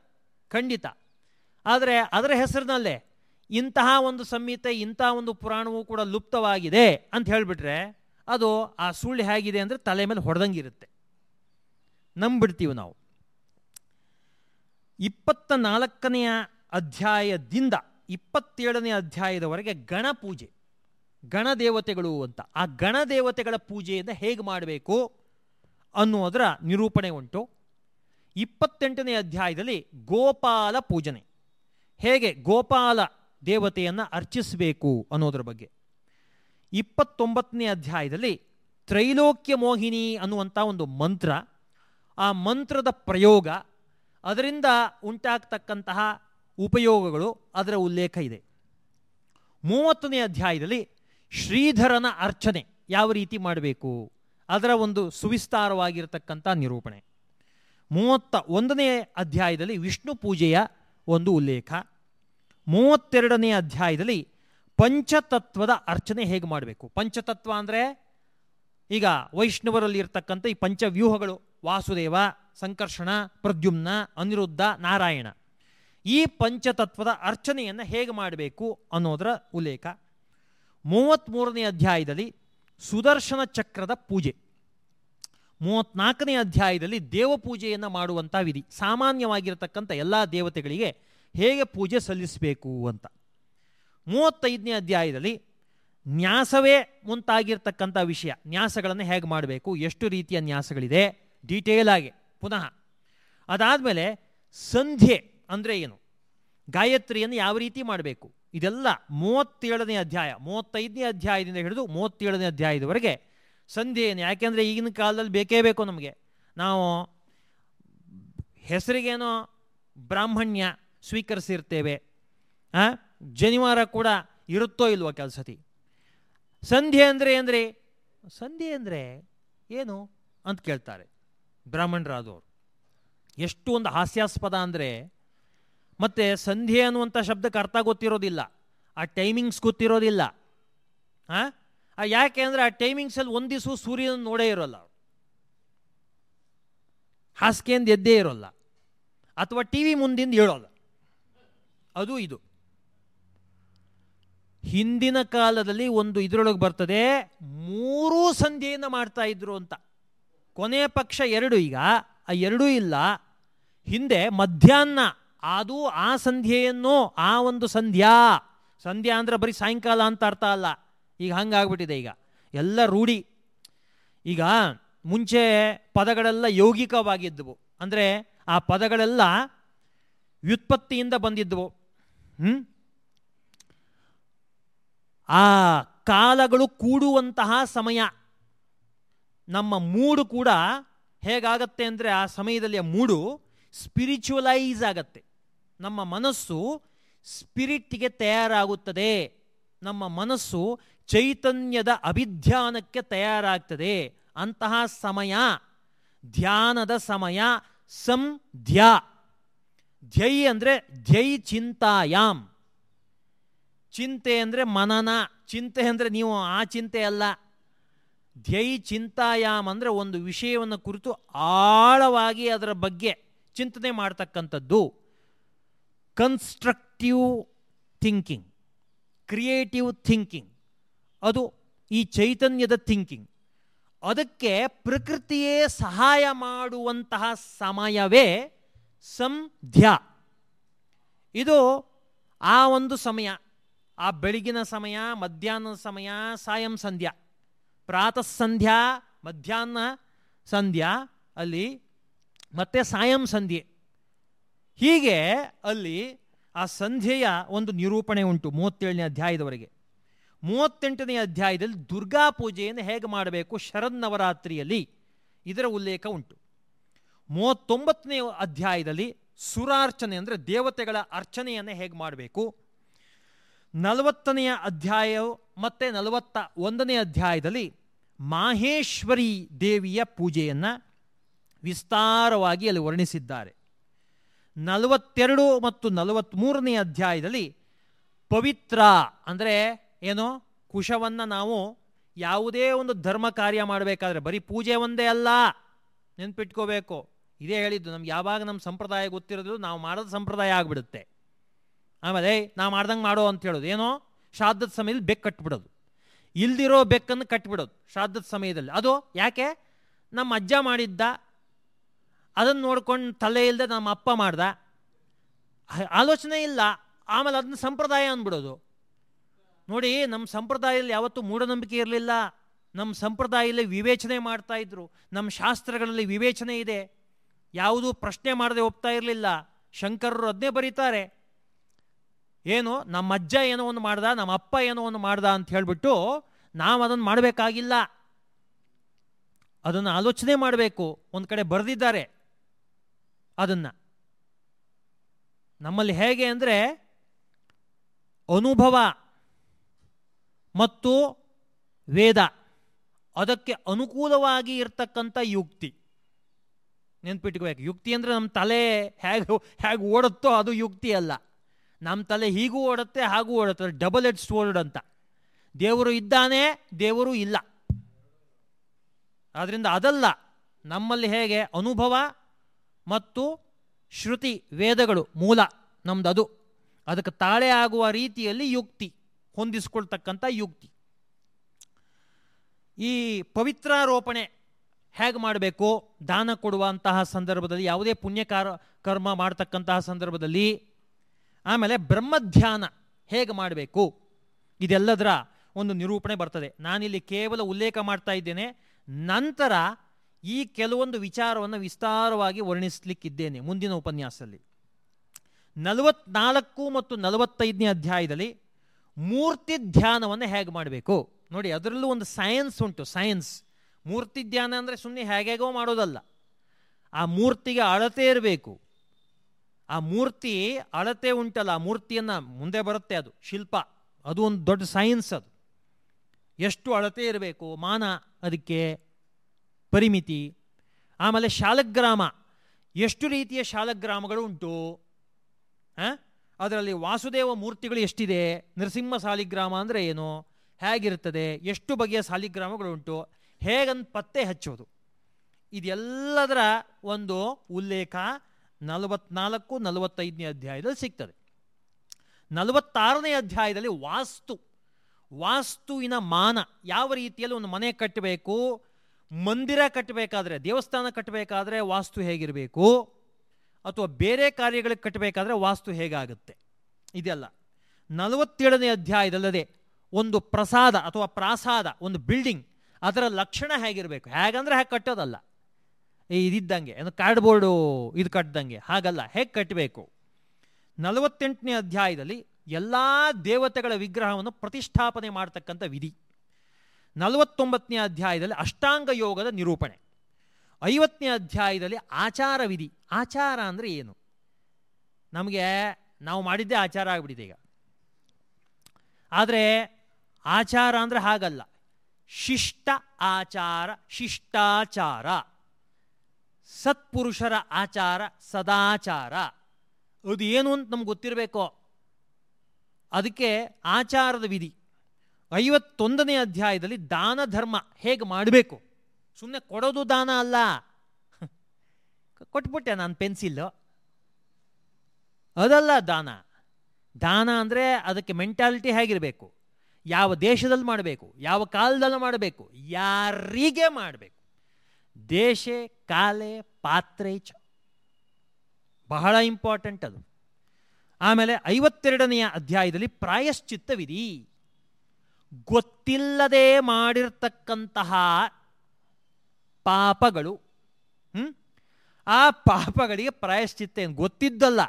ಖಂಡಿತ. ಆದರೆ ಅದರ ಹೆಸರಿನಲ್ಲೇ ಇಂತಹ ಒಂದು ಸಂಹಿತೆ ಇಂತಹ ಒಂದು ಪುರಾಣವೂ ಕೂಡ ಲುಪ್ತವಾಗಿದೆ ಅಂತ ಹೇಳಿಬಿಟ್ರೆ ಅದು ಆ ಸುಳ್ಳು ಹೇಗಿದೆ ಅಂದರೆ ತಲೆ ಮೇಲೆ ಹೊಡೆದಂಗಿರುತ್ತೆ ನಂಬಿಡ್ತೀವಿ ನಾವು. ಇಪ್ಪತ್ತ ನಾಲ್ಕನೆಯ ಅಧ್ಯಾಯದಿಂದ ಇಪ್ಪತ್ತೇಳನೇ ಅಧ್ಯಾಯದವರೆಗೆ ಗಣಪೂಜೆ ಗಣದೇವತೆಗಳು ಅಂತ. ಆ ಗಣದೇವತೆಗಳ ಪೂಜೆಯಿಂದ ಹೇಗೆ ಮಾಡಬೇಕು ಅನ್ನೋದರ ನಿರೂಪಣೆ ಉಂಟು. ಇಪ್ಪತ್ತೆಂಟನೇ ಅಧ್ಯಾಯದಲ್ಲಿ ಗೋಪಾಲ ಪೂಜನೆ. ಹೇಗೆ ಗೋಪಾಲ ದೇವತೆಯನ್ನು ಅರ್ಚಿಸಬೇಕು ಅನ್ನೋದ್ರ ಬಗ್ಗೆ. ಇಪ್ಪತ್ತೊಂಬತ್ತನೇ ಅಧ್ಯಾಯದಲ್ಲಿ ತ್ರೈಲೋಕ್ಯ ಮೋಹಿನಿ ಅನ್ನುವಂಥ ಒಂದು ಮಂತ್ರ. ಆ ಮಂತ್ರದ ಪ್ರಯೋಗ, ಅದರಿಂದ ಉಂಟಾಗ್ತಕ್ಕಂತಹ ಉಪಯೋಗಗಳು ಅದರ ಉಲ್ಲೇಖ ಇದೆ. ಮೂವತ್ತನೇ ಅಧ್ಯಾಯದಲ್ಲಿ ಶ್ರೀಧರನ ಅರ್ಚನೆ ಯಾವ ರೀತಿ ಮಾಡಬೇಕು? ಅದರ ಒಂದು ಸುವಿಸ್ತಾರವಾಗಿರತಕ್ಕಂಥ ನಿರೂಪಣೆ. ಮೂವತ್ತ ಒಂದನೇ ಅಧ್ಯಾಯದಲ್ಲಿ ವಿಷ್ಣು ಪೂಜೆಯ ಒಂದು ಉಲ್ಲೇಖ. ಮೂವತ್ತೆರಡನೇ ಅಧ್ಯಾಯದಲ್ಲಿ ಪಂಚತತ್ವದ ಅರ್ಚನೆ ಹೇಗೆ ಮಾಡಬೇಕು? ಪಂಚತತ್ವ ಅಂದರೆ ಈಗ ವೈಷ್ಣವರಲ್ಲಿ ಇರ್ತಕ್ಕಂಥ ಈ ಪಂಚವ್ಯೂಹಗಳು. ವಾಸುದೇವ, ಸಂಕರ್ಷಣ, ಪ್ರದ್ಯುಮ್ನ, ಅನಿರುದ್ಧ, ನಾರಾಯಣ. ಈ ಪಂಚತತ್ವದ ಅರ್ಚನೆಯನ್ನು ಹೇಗೆ ಮಾಡಬೇಕು ಅನ್ನೋದರ ಉಲ್ಲೇಖ. ಮೂವತ್ತ್ಮೂರನೇ ಅಧ್ಯಾಯದಲ್ಲಿ ಸುದರ್ಶನ ಚಕ್ರದ ಪೂಜೆ. ಮೂವತ್ನಾಲ್ಕನೇ ಅಧ್ಯಾಯದಲ್ಲಿ ದೇವಪೂಜೆಯನ್ನು ಮಾಡುವಂಥ ವಿಧಿ. ಸಾಮಾನ್ಯವಾಗಿರತಕ್ಕಂಥ ಎಲ್ಲ ದೇವತೆಗಳಿಗೆ ಹೇಗೆ ಪೂಜೆ ಸಲ್ಲಿಸಬೇಕು ಅಂತ. ಮೂವತ್ತೈದನೇ ಅಧ್ಯಾಯದಲ್ಲಿ ನ್ಯಾಸವೇ ಮುಂತಾಗಿರ್ತಕ್ಕಂಥ ವಿಷಯ. ನ್ಯಾಸಗಳನ್ನು ಹೇಗೆ ಮಾಡಬೇಕು? ಎಷ್ಟು ರೀತಿಯ ನ್ಯಾಸಗಳಿದೆ? ಡೀಟೇಲ್ ಆಗಿ, ಪುನಃ. ಅದಾದಮೇಲೆ ಸಂಧ್ಯೆ ಅಂದರೆ ಏನು? ಗಾಯತ್ರಿಯನ್ನು ಯಾವ ರೀತಿ ಮಾಡಬೇಕು? ಇದೆಲ್ಲ ಮೂವತ್ತೇಳನೇ ಅಧ್ಯಾಯ, ಮೂವತ್ತೈದನೇ ಅಧ್ಯಾಯದಿಂದ ಹಿಡಿದು ಮೂವತ್ತೇಳನೇ ಅಧ್ಯಾಯದವರೆಗೆ ಸಂಧ್ಯೆಯನ್ನು. ಯಾಕೆಂದರೆ ಈಗಿನ ಕಾಲದಲ್ಲಿ ಬೇಕೇ ಬೇಕು ನಮಗೆ. ನಾವು ಹೆಸರಿಗೇನೋ ಬ್ರಾಹ್ಮಣ್ಯ ಸ್ವೀಕರಿಸಿರ್ತೇವೆ ಜನಿವಾರ ಕೂಡ ಇರುತ್ತೋ ಇಲ್ವೋ ಕೆಲಸತಿ? ಸಂಧ್ಯೆ ಅಂದರೆ ಅಂದರೆ ಸಂಧ್ಯೆ ಅಂದರೆ ಏನು ಅಂತ ಕೇಳ್ತಾರೆ. ಬ್ರಾಹ್ಮಣರಾದವರು. ಎಷ್ಟು ಒಂದು ಹಾಸ್ಯಾಸ್ಪದ ಅಂದರೆ, ಮತ್ತು ಸಂಧ್ಯೆ ಅನ್ನುವಂಥ ಶಬ್ದಕ್ಕೆ ಅರ್ಥ ಗೊತ್ತಿರೋದಿಲ್ಲ. ಆ ಟೈಮಿಂಗ್ಸ್ ಗೊತ್ತಿರೋದಿಲ್ಲ. ಹಾಂ ಯಾಕೆ ಅಂದರೆ ಆ ಟೈಮಿಂಗ್ಸಲ್ಲಿ ಒಂದು ದಿವಸ ಸೂರ್ಯನ ನೋಡೇ ಇರೋಲ್ಲ ಹಾಸಿಗೆಯಿಂದ ಎದ್ದೇ ಇರೋಲ್ಲ. ಅಥವಾ ಟಿ ವಿ ಮುಂದಿಂದ ಹೇಳೋಲ್ಲ. ಅದು ಇದು. ಹಿಂದಿನ ಕಾಲದಲ್ಲಿ ಒಂದು ಇದರೊಳಗೆ ಬರ್ತದೆ, ಮೂರೂ ಸಂಧ್ಯೆಯನ್ನು ಮಾಡ್ತಾ ಇದ್ರು ಅಂತ. ಕೊನೆಯ ಪಕ್ಷ ಎರಡು ಈಗ. ಆ ಎರಡೂ ಇಲ್ಲ. ಹಿಂದೆ ಮಧ್ಯಾಹ್ನ ಅದು ಆ ಸಂಧ್ಯೆಯನ್ನು, ಆ ಒಂದು ಸಂಧ್ಯಾ. ಸಂಧ್ಯಾ ಅಂದರೆ ಬರೀ ಸಾಯಂಕಾಲ ಅಂತ ಅರ್ಥ ಅಲ್ಲ. ಈಗ ಹಂಗಾಗ್ಬಿಟ್ಟಿದೆ ಈಗ. ಎಲ್ಲ ರೂಢಿ. ಈಗ ಮುಂಚೆ ಪದಗಳೆಲ್ಲ ಯೌಗಿಕವಾಗಿದ್ದವು ಅಂದರೆ ಆ ಪದಗಳೆಲ್ಲ ವ್ಯುತ್ಪತ್ತಿಯಿಂದ ಬಂದಿದ್ದವು ಹ್ಞೂ ಆ ಕಾಲಗಳು ಕೂಡುವಂತಹ ಸಮಯ. ನಮ್ಮ ಮೂಡು ಕೂಡ ಹೇಗಾಗತ್ತೆ ಅಂದರೆ ಆ ಸಮಯದಲ್ಲಿ ಆ ಮೂಡು ಸ್ಪಿರಿಚುವಲೈಸ್ ಆಗತ್ತೆ. ನಮ್ಮ ಮನಸ್ಸು ಸ್ಪಿರಿಟ್ಗೆ ತಯಾರಾಗುತ್ತದೆ. ನಮ್ಮ ಮನಸ್ಸು ಚೈತನ್ಯದ ಅಭಿಧ್ಯಾನಕ್ಕೆ ತಯಾರಾಗ್ತದೆ. ಅಂತಹ ಸಮಯ, ಧ್ಯಾನದ ಸಮಯ, ಸಂಧ್ಯಾ. ಧ್ಯೈ ಅಂದರೆ ಧ್ಯೈ ಚಿಂತಾಯಾಮ್. ಚಿಂತೆ ಅಂದರೆ ಮನನ, ಚಿಂತೆ ಅಂದರೆ ನೀವು ಆ ಚಿಂತೆ ಅಲ್ಲ. ಧ್ಯೈ ಚಿಂತಾಯಾಮ್ ಅಂದರೆ ಒಂದು ವಿಷಯವನ್ನು ಕುರಿತು ಆಳವಾಗಿ ಅದರ ಬಗ್ಗೆ ಚಿಂತನೆ ಮಾಡ್ತಕ್ಕಂಥದ್ದು. ಕನ್ಸ್ಟ್ರಕ್ಟಿವ್ ಥಿಂಕಿಂಗ್ ಕ್ರಿಯೇಟಿವ್ ಥಿಂಕಿಂಗ್ ಅದು ಈ ಚೈತನ್ಯದ ಥಿಂಕಿಂಗ್ ಅದಕ್ಕೆ ಪ್ರಕೃತಿಯೇ ಸಹಾಯ ಮಾಡುವಂತಹ ಸಮಯವೇ ಸಂಧ್ಯಾ ಇದು ಆ ಒಂದು ಸಮಯ, ಆ ಬೆಳಗಿನ ಸಮಯ, ಮಧ್ಯಾಹ್ನದ ಸಮಯ, ಸಾಯಂ ಸಂಧ್ಯಾ. ಪ್ರಾತಃ ಸಂಧ್ಯಾ ಮಧ್ಯಾಹ್ನ ಸಂಧ್ಯಾ, ಅಲ್ಲಿ ಮತ್ತೆ ಸಾಯಂ ಸಂಧ್ಯೆ. ಹೀಗೆ ಅಲ್ಲಿ ಆ ಸಂಧ್ಯೆಯ ಒಂದು ನಿರೂಪಣೆ ಉಂಟು ಮೂವತ್ತೇಳನೇ ಅಧ್ಯಾಯದವರೆಗೆ. ಮೂವತ್ತೆಂಟನೇ ಅಧ್ಯಾಯದಲ್ಲಿ ದುರ್ಗಾ ಪೂಜೆಯನ್ನು ಹೇಗೆ ಮಾಡಬೇಕು? ಶರನ್ನವರಾತ್ರಿಯಲ್ಲಿ ಇದರ ಉಲ್ಲೇಖ ಉಂಟು. ಮೂವತ್ತೊಂಬತ್ತನೇ ಅಧ್ಯಾಯದಲ್ಲಿ ಸುರಾರ್ಚನೆ ಅಂದರೆ ದೇವತೆಗಳ ಅರ್ಚನೆಯನ್ನು ಹೇಗೆ ಮಾಡಬೇಕು? ನಲವತ್ತನೆಯ ಅಧ್ಯಾಯ ಮತ್ತು ನಲವತ್ತ ಒಂದನೇ ಅಧ್ಯಾಯದಲ್ಲಿ ಮಾಹೇಶ್ವರಿ ದೇವಿಯ ಪೂಜೆಯನ್ನು ವಿಸ್ತಾರವಾಗಿ ಅಲ್ಲಿ ವರ್ಣಿಸಿದ್ದಾರೆ. ನಲವತ್ತೆರಡು ಮತ್ತು ನಲವತ್ತ್ಮೂರನೇ ಅಧ್ಯಾಯದಲ್ಲಿ ಪವಿತ್ರ ಅಂದರೆ ಏನು? ಕುಶವನ್ನು ನಾವು ಯಾವುದೇ ಒಂದು ಧರ್ಮ ಕಾರ್ಯ ಮಾಡಬೇಕಾದ್ರೆ ಬರೀ ಪೂಜೆ ಒಂದೇ ಅಲ್ಲ. ನೆನ್ಪಿಟ್ಕೋಬೇಕು. ಇದೇ ಹೇಳಿದ್ದು, ನಮ್ಗೆ ಯಾವಾಗ ನಮ್ಮ ಸಂಪ್ರದಾಯ ಗೊತ್ತಿರೋದು ನಾವು ಮಾಡೋದು ಸಂಪ್ರದಾಯ ಆಗಿಬಿಡುತ್ತೆ. ಆಮೇಲೆ ನಾವು ಮಾಡ್ದಂಗೆ ಮಾಡೋ ಅಂತ ಹೇಳೋದು. ಏನೋ? ಶ್ರಾದ್ದದ ಸಮಯದಲ್ಲಿ ಬೆಕ್ಕು ಕಟ್ಬಿಡೋದು. ಇಲ್ದಿರೋ ಬೆಕ್ಕನ್ನು ಕಟ್ಬಿಡೋದು ಶ್ರಾದ್ದದ ಸಮಯದಲ್ಲಿ. ಅದು ಯಾಕೆ? ನಮ್ಮ ಅಜ್ಜ ಮಾಡಿದ್ದ, ಅದನ್ನು ನೋಡ್ಕೊಂಡು ತಲೆ ಇಲ್ಲದೆ ನಮ್ಮ ಅಪ್ಪ ಮಾಡ್ದ. ಆಲೋಚನೆ ಇಲ್ಲ, ಆಮೇಲೆ ಅದನ್ನ ಸಂಪ್ರದಾಯ ಅಂದ್ಬಿಡೋದು ನೋಡಿ, ನಮ್ಮ ಸಂಪ್ರದಾಯದಲ್ಲಿ ಯಾವತ್ತೂ ಮೂಢನಂಬಿಕೆ ಇರಲಿಲ್ಲ. ನಮ್ಮ ಸಂಪ್ರದಾಯದಲ್ಲಿ ವಿವೇಚನೆ ಮಾಡ್ತಾ ಇದ್ರು. ನಮ್ಮ ಶಾಸ್ತ್ರಗಳಲ್ಲಿ ವಿವೇಚನೆ ಇದೆ. ಯಾವುದೂ ಪ್ರಶ್ನೆ ಮಾಡದೆ ಒಪ್ತಾ ಇರಲಿಲ್ಲ. ಶಂಕರರು ಅದನ್ನೇ ಬರೀತಾರೆ. ಏನು, ನಮ್ಮ ಅಜ್ಜ ಏನೋ ಒಂದು ಮಾಡ್ದ, ನಮ್ಮ ಅಪ್ಪ ಏನೋ ಒಂದು ಮಾಡ್ದ ಅಂತ ಹೇಳಿಬಿಟ್ಟು ನಾವು ಅದನ್ನು ಮಾಡಬೇಕಾಗಿಲ್ಲ. ಅದನ್ನು ಆಲೋಚನೆ ಮಾಡಬೇಕು. ಒಂದು ಕಡೆ ಬರೆದಿದ್ದಾರೆ ಅದನ್ನು. ನಮ್ಮಲ್ಲಿ ಹೇಗೆ ಅಂದರೆ ಅನುಭವ ಮತ್ತು ವೇದ ಅದಕ್ಕೆ ಅನುಕೂಲವಾಗಿ ಇರ್ತಕ್ಕಂಥ ಯುಕ್ತಿ. ನೆನ್ಪಿಟ್ಕೋಬೇಕು. ಯುಕ್ತಿ ಅಂದರೆ ನಮ್ಮ ತಲೆ ಹೇಗೆ ಹೇಗೆ ಓಡುತ್ತೋ ಅದು ಯುಕ್ತಿ ಅಲ್ಲ. ನಮ್ಮ ತಲೆ ಹೀಗೂ ಓಡುತ್ತೆ, ಹಾಗೂ ಓಡುತ್ತೆ. ಡಬಲ್ ಎಡ್ ಸ್ಟೋರ್ಡ್ ಅಂತ. ದೇವರು ಇದ್ದಾನೆ, ದೇವರು ಇಲ್ಲ. ಆದ್ದರಿಂದ ಅದಲ್ಲ. ನಮ್ಮಲ್ಲಿ ಹೇಗೆ? ಅನುಭವ ಮತ್ತು ಶ್ರುತಿ, ವೇದಗಳು ಮೂಲ. ನಮ್ದು ಅದು ಅದಕ್ಕೆ ತಾಳೆ ಆಗುವ ರೀತಿಯಲ್ಲಿ ಯುಕ್ತಿ, ಹೊಂದಿಸ್ಕೊಳ್ತಕ್ಕಂಥ ಯುಕ್ತಿ. ಈ ಪವಿತ್ರಾರೋಪಣೆ ಹೇಗೆ ಮಾಡಬೇಕು? ದಾನ ಕೊಡುವಂತಹ ಸಂದರ್ಭದಲ್ಲಿ, ಯಾವುದೇ ಪುಣ್ಯಕಾರ, ಕರ್ಮ ಮಾಡ್ತಕ್ಕಂತಹ ಸಂದರ್ಭದಲ್ಲಿ ಆಮೇಲೆ ಬ್ರಹ್ಮಧ್ಯಾನ ಹೇಗೆ ಮಾಡಬೇಕು? ಇದೆಲ್ಲದರ ಒಂದು ನಿರೂಪಣೆ ಬರ್ತದೆ. ನಾನಿಲ್ಲಿ ಕೇವಲ ಉಲ್ಲೇಖ ಮಾಡ್ತಾ ಇದ್ದೇನೆ. ನಂತರ ಈ ಕೆಲವೊಂದು ವಿಚಾರವನ್ನು ವಿಸ್ತಾರವಾಗಿ ವರ್ಣಿಸಲಿಕ್ಕಿದ್ದೇನೆ ಮುಂದಿನ ಉಪನ್ಯಾಸದಲ್ಲಿ. ನಲವತ್ನಾಲ್ಕು ಮತ್ತು ನಲವತ್ತೈದನೇ ಅಧ್ಯಾಯದಲ್ಲಿ ಮೂರ್ತಿ ಧ್ಯಾನವನ್ನು ಹೇಗೆ ಮಾಡಬೇಕು? ನೋಡಿ, ಅದರಲ್ಲೂ ಒಂದು ಸೈನ್ಸ್ ಉಂಟು ಸೈನ್ಸ್ ಮೂರ್ತಿ ಧ್ಯಾನ ಅಂದರೆ ಸುಮ್ಮನೆ ಹೇಗೇಗೋ ಮಾಡೋದಲ್ಲ. ಆ ಮೂರ್ತಿಗೆ ಅಳತೆ ಇರಬೇಕು. ಆ ಮೂರ್ತಿ ಅಳತೆ ಉಂಟಲ್ಲ, ಆ ಮೂರ್ತಿಯನ್ನು ಮುಂದೆ ಬರುತ್ತೆ ಅದು, ಶಿಲ್ಪ. ಅದು ಒಂದು ದೊಡ್ಡ ಸೈನ್ಸ್ ಅದು. ಎಷ್ಟು ಅಳತೆ ಇರಬೇಕು, ಮಾನ, ಅದಕ್ಕೆ ಪರಿಮಿತಿ. ಆಮೇಲೆ ಶಾಲಗ್ರಾಮ, ಎಷ್ಟು ರೀತಿಯ ಶಾಲಗ್ರಾಮಗಳು ಉಂಟು? ಅದರಲ್ಲಿ ವಾಸುದೇವ ಮೂರ್ತಿಗಳು ಎಷ್ಟಿದೆ? ನರಸಿಂಹ ಸಾಲಿಗ್ರಾಮ ಅಂದರೆ ಏನು? ಹೇಗಿರ್ತದೆ ಎಷ್ಟು ಬಗೆಯ ಸಾಲಿಗ್ರಾಮಗಳು ಉಂಟು? ಹೇಗಂತ ಪತ್ತೆ ಹಚ್ಚೋದು ಇದೆಲ್ಲದರ ಒಂದು ಉಲ್ಲೇಖ ನಲವತ್ನಾಲ್ಕು, ನಲವತ್ತೈದನೇ ಅಧ್ಯಾಯದಲ್ಲಿ ಸಿಗ್ತದೆ. ನಲವತ್ತಾರನೇ ಅಧ್ಯಾಯದಲ್ಲಿ ವಾಸ್ತು, ವಾಸ್ತುವಿನ ಮಾನ ಯಾವ ರೀತಿಯಲ್ಲಿ ಒಂದು ಮನೆ ಕಟ್ಟಬೇಕು, ಮಂದಿರ ಕಟ್ಟಬೇಕಾದ್ರೆ, ದೇವಸ್ಥಾನ ಕಟ್ಟಬೇಕಾದ್ರೆ ವಾಸ್ತು ಹೇಗಿರಬೇಕು, ಅಥವಾ ಬೇರೆ ಕಾರ್ಯಗಳಿಗೆ ಕಟ್ಟಬೇಕಾದ್ರೆ ವಾಸ್ತು ಹೇಗಾಗುತ್ತೆ? ಇದೆಲ್ಲ. ನಲವತ್ತೇಳನೇ ಅಧ್ಯಾಯದಲ್ಲದೆ ಒಂದು ಪ್ರಸಾದ ಅಥವಾ ಪ್ರಾಸಾದ, ಒಂದು ಬಿಲ್ಡಿಂಗ್ ಅದರ ಲಕ್ಷಣ ಹೇಗಿರಬೇಕು? ಹೇಗಂದ್ರೆ ಹೇಗೆ ಕಟ್ಟೋದಲ್ಲ. ಇದಿದ್ದಂಗೆ, ಏನು ಕಾರ್ಡ್ಬೋರ್ಡು ಇದು ಕಟ್ಟಿದಂಗೆ ಹಾಗಲ್ಲ, ಹೇಗೆ ಕಟ್ಟಬೇಕು ನಲವತ್ತೆಂಟನೇ ಅಧ್ಯಾಯದಲ್ಲಿ ಎಲ್ಲ ದೇವತೆಗಳ ವಿಗ್ರಹವನ್ನು ಪ್ರತಿಷ್ಠಾಪನೆ ಮಾಡ್ತಕ್ಕಂಥ ವಿಧಿ. ನಲವತ್ತೊಂಬತ್ತನೇ ಅಧ್ಯಾಯದಲ್ಲಿ ಅಷ್ಟಾಂಗ ಯೋಗದ ನಿರೂಪಣೆ. ಐವತ್ತನೇ ಅಧ್ಯಾಯದಲ್ಲಿ ಆಚಾರ ವಿಧಿ. ಆಚಾರ ಅಂದರೆ ಏನು? ನಮಗೆ, ನಾವು ಮಾಡಿದ್ದೇ ಆಚಾರ ಆಗಿಬಿಟ್ಟಿದೆ ಈಗ. ಆದರೆ, ಆಚಾರ ಅಂದರೆ ಹಾಗಲ್ಲ. ಶಿಷ್ಟ ಆಚಾರ, ಶಿಷ್ಟಾಚಾರ. ಸತ್ಪುರುಷರ ಆಚಾರ ಸದಾಚಾರ. ಅದು ಏನು ಅಂತ ನಮ್ಗೆ ಗೊತ್ತಿರಬೇಕು? ಅದಕ್ಕೆ ಆಚಾರದ ವಿಧಿ. ಐವತ್ತೊಂದನೇ ಅಧ್ಯಾಯದಲ್ಲಿ ದಾನ ಧರ್ಮ ಹೇಗೆ ಮಾಡಬೇಕು? ಸುಮ್ಮನೆ ಕೊಡೋದು ದಾನ ಅಲ್ಲ. ಕೊಟ್ಬಿಟ್ಟೆ ನಾನು ಪೆನ್ಸಿಲ್ಲು ಅದಲ್ಲ ದಾನ. ದಾನ ಅಂದರೆ ಅದಕ್ಕೆ ಮೆಂಟಾಲಿಟಿ ಹೇಗಿರಬೇಕು? ಯಾವ ದೇಶದಲ್ಲಿ ಮಾಡಬೇಕು? ಯಾವ ಕಾಲದಲ್ಲಿ ಮಾಡಬೇಕು? ಯಾರಿಗೆ ಮಾಡಬೇಕು? ದೇಶ, ಕಾಲೆ, ಪಾತ್ರೆ ಚ. ಬಹಳ ಇಂಪಾರ್ಟೆಂಟ್ ಅದು. ಆಮೇಲೆ ಐವತ್ತೆರಡನೆಯ ಅಧ್ಯಾಯದಲ್ಲಿ ಪ್ರಾಯಶ್ಚಿತ್ತ ವಿಧಿ ಗೊತ್ತಿಲ್ಲದೆ ಮಾಡಿರ್ತಕ್ಕಂತಹ ಪಾಪಗಳು? ಆ ಪಾಪಗಳಿಗೆ ಪ್ರಾಯಶ್ಚಿತ್ತ ಏನು? ಗೊತ್ತಿದ್ದಲ್ಲ.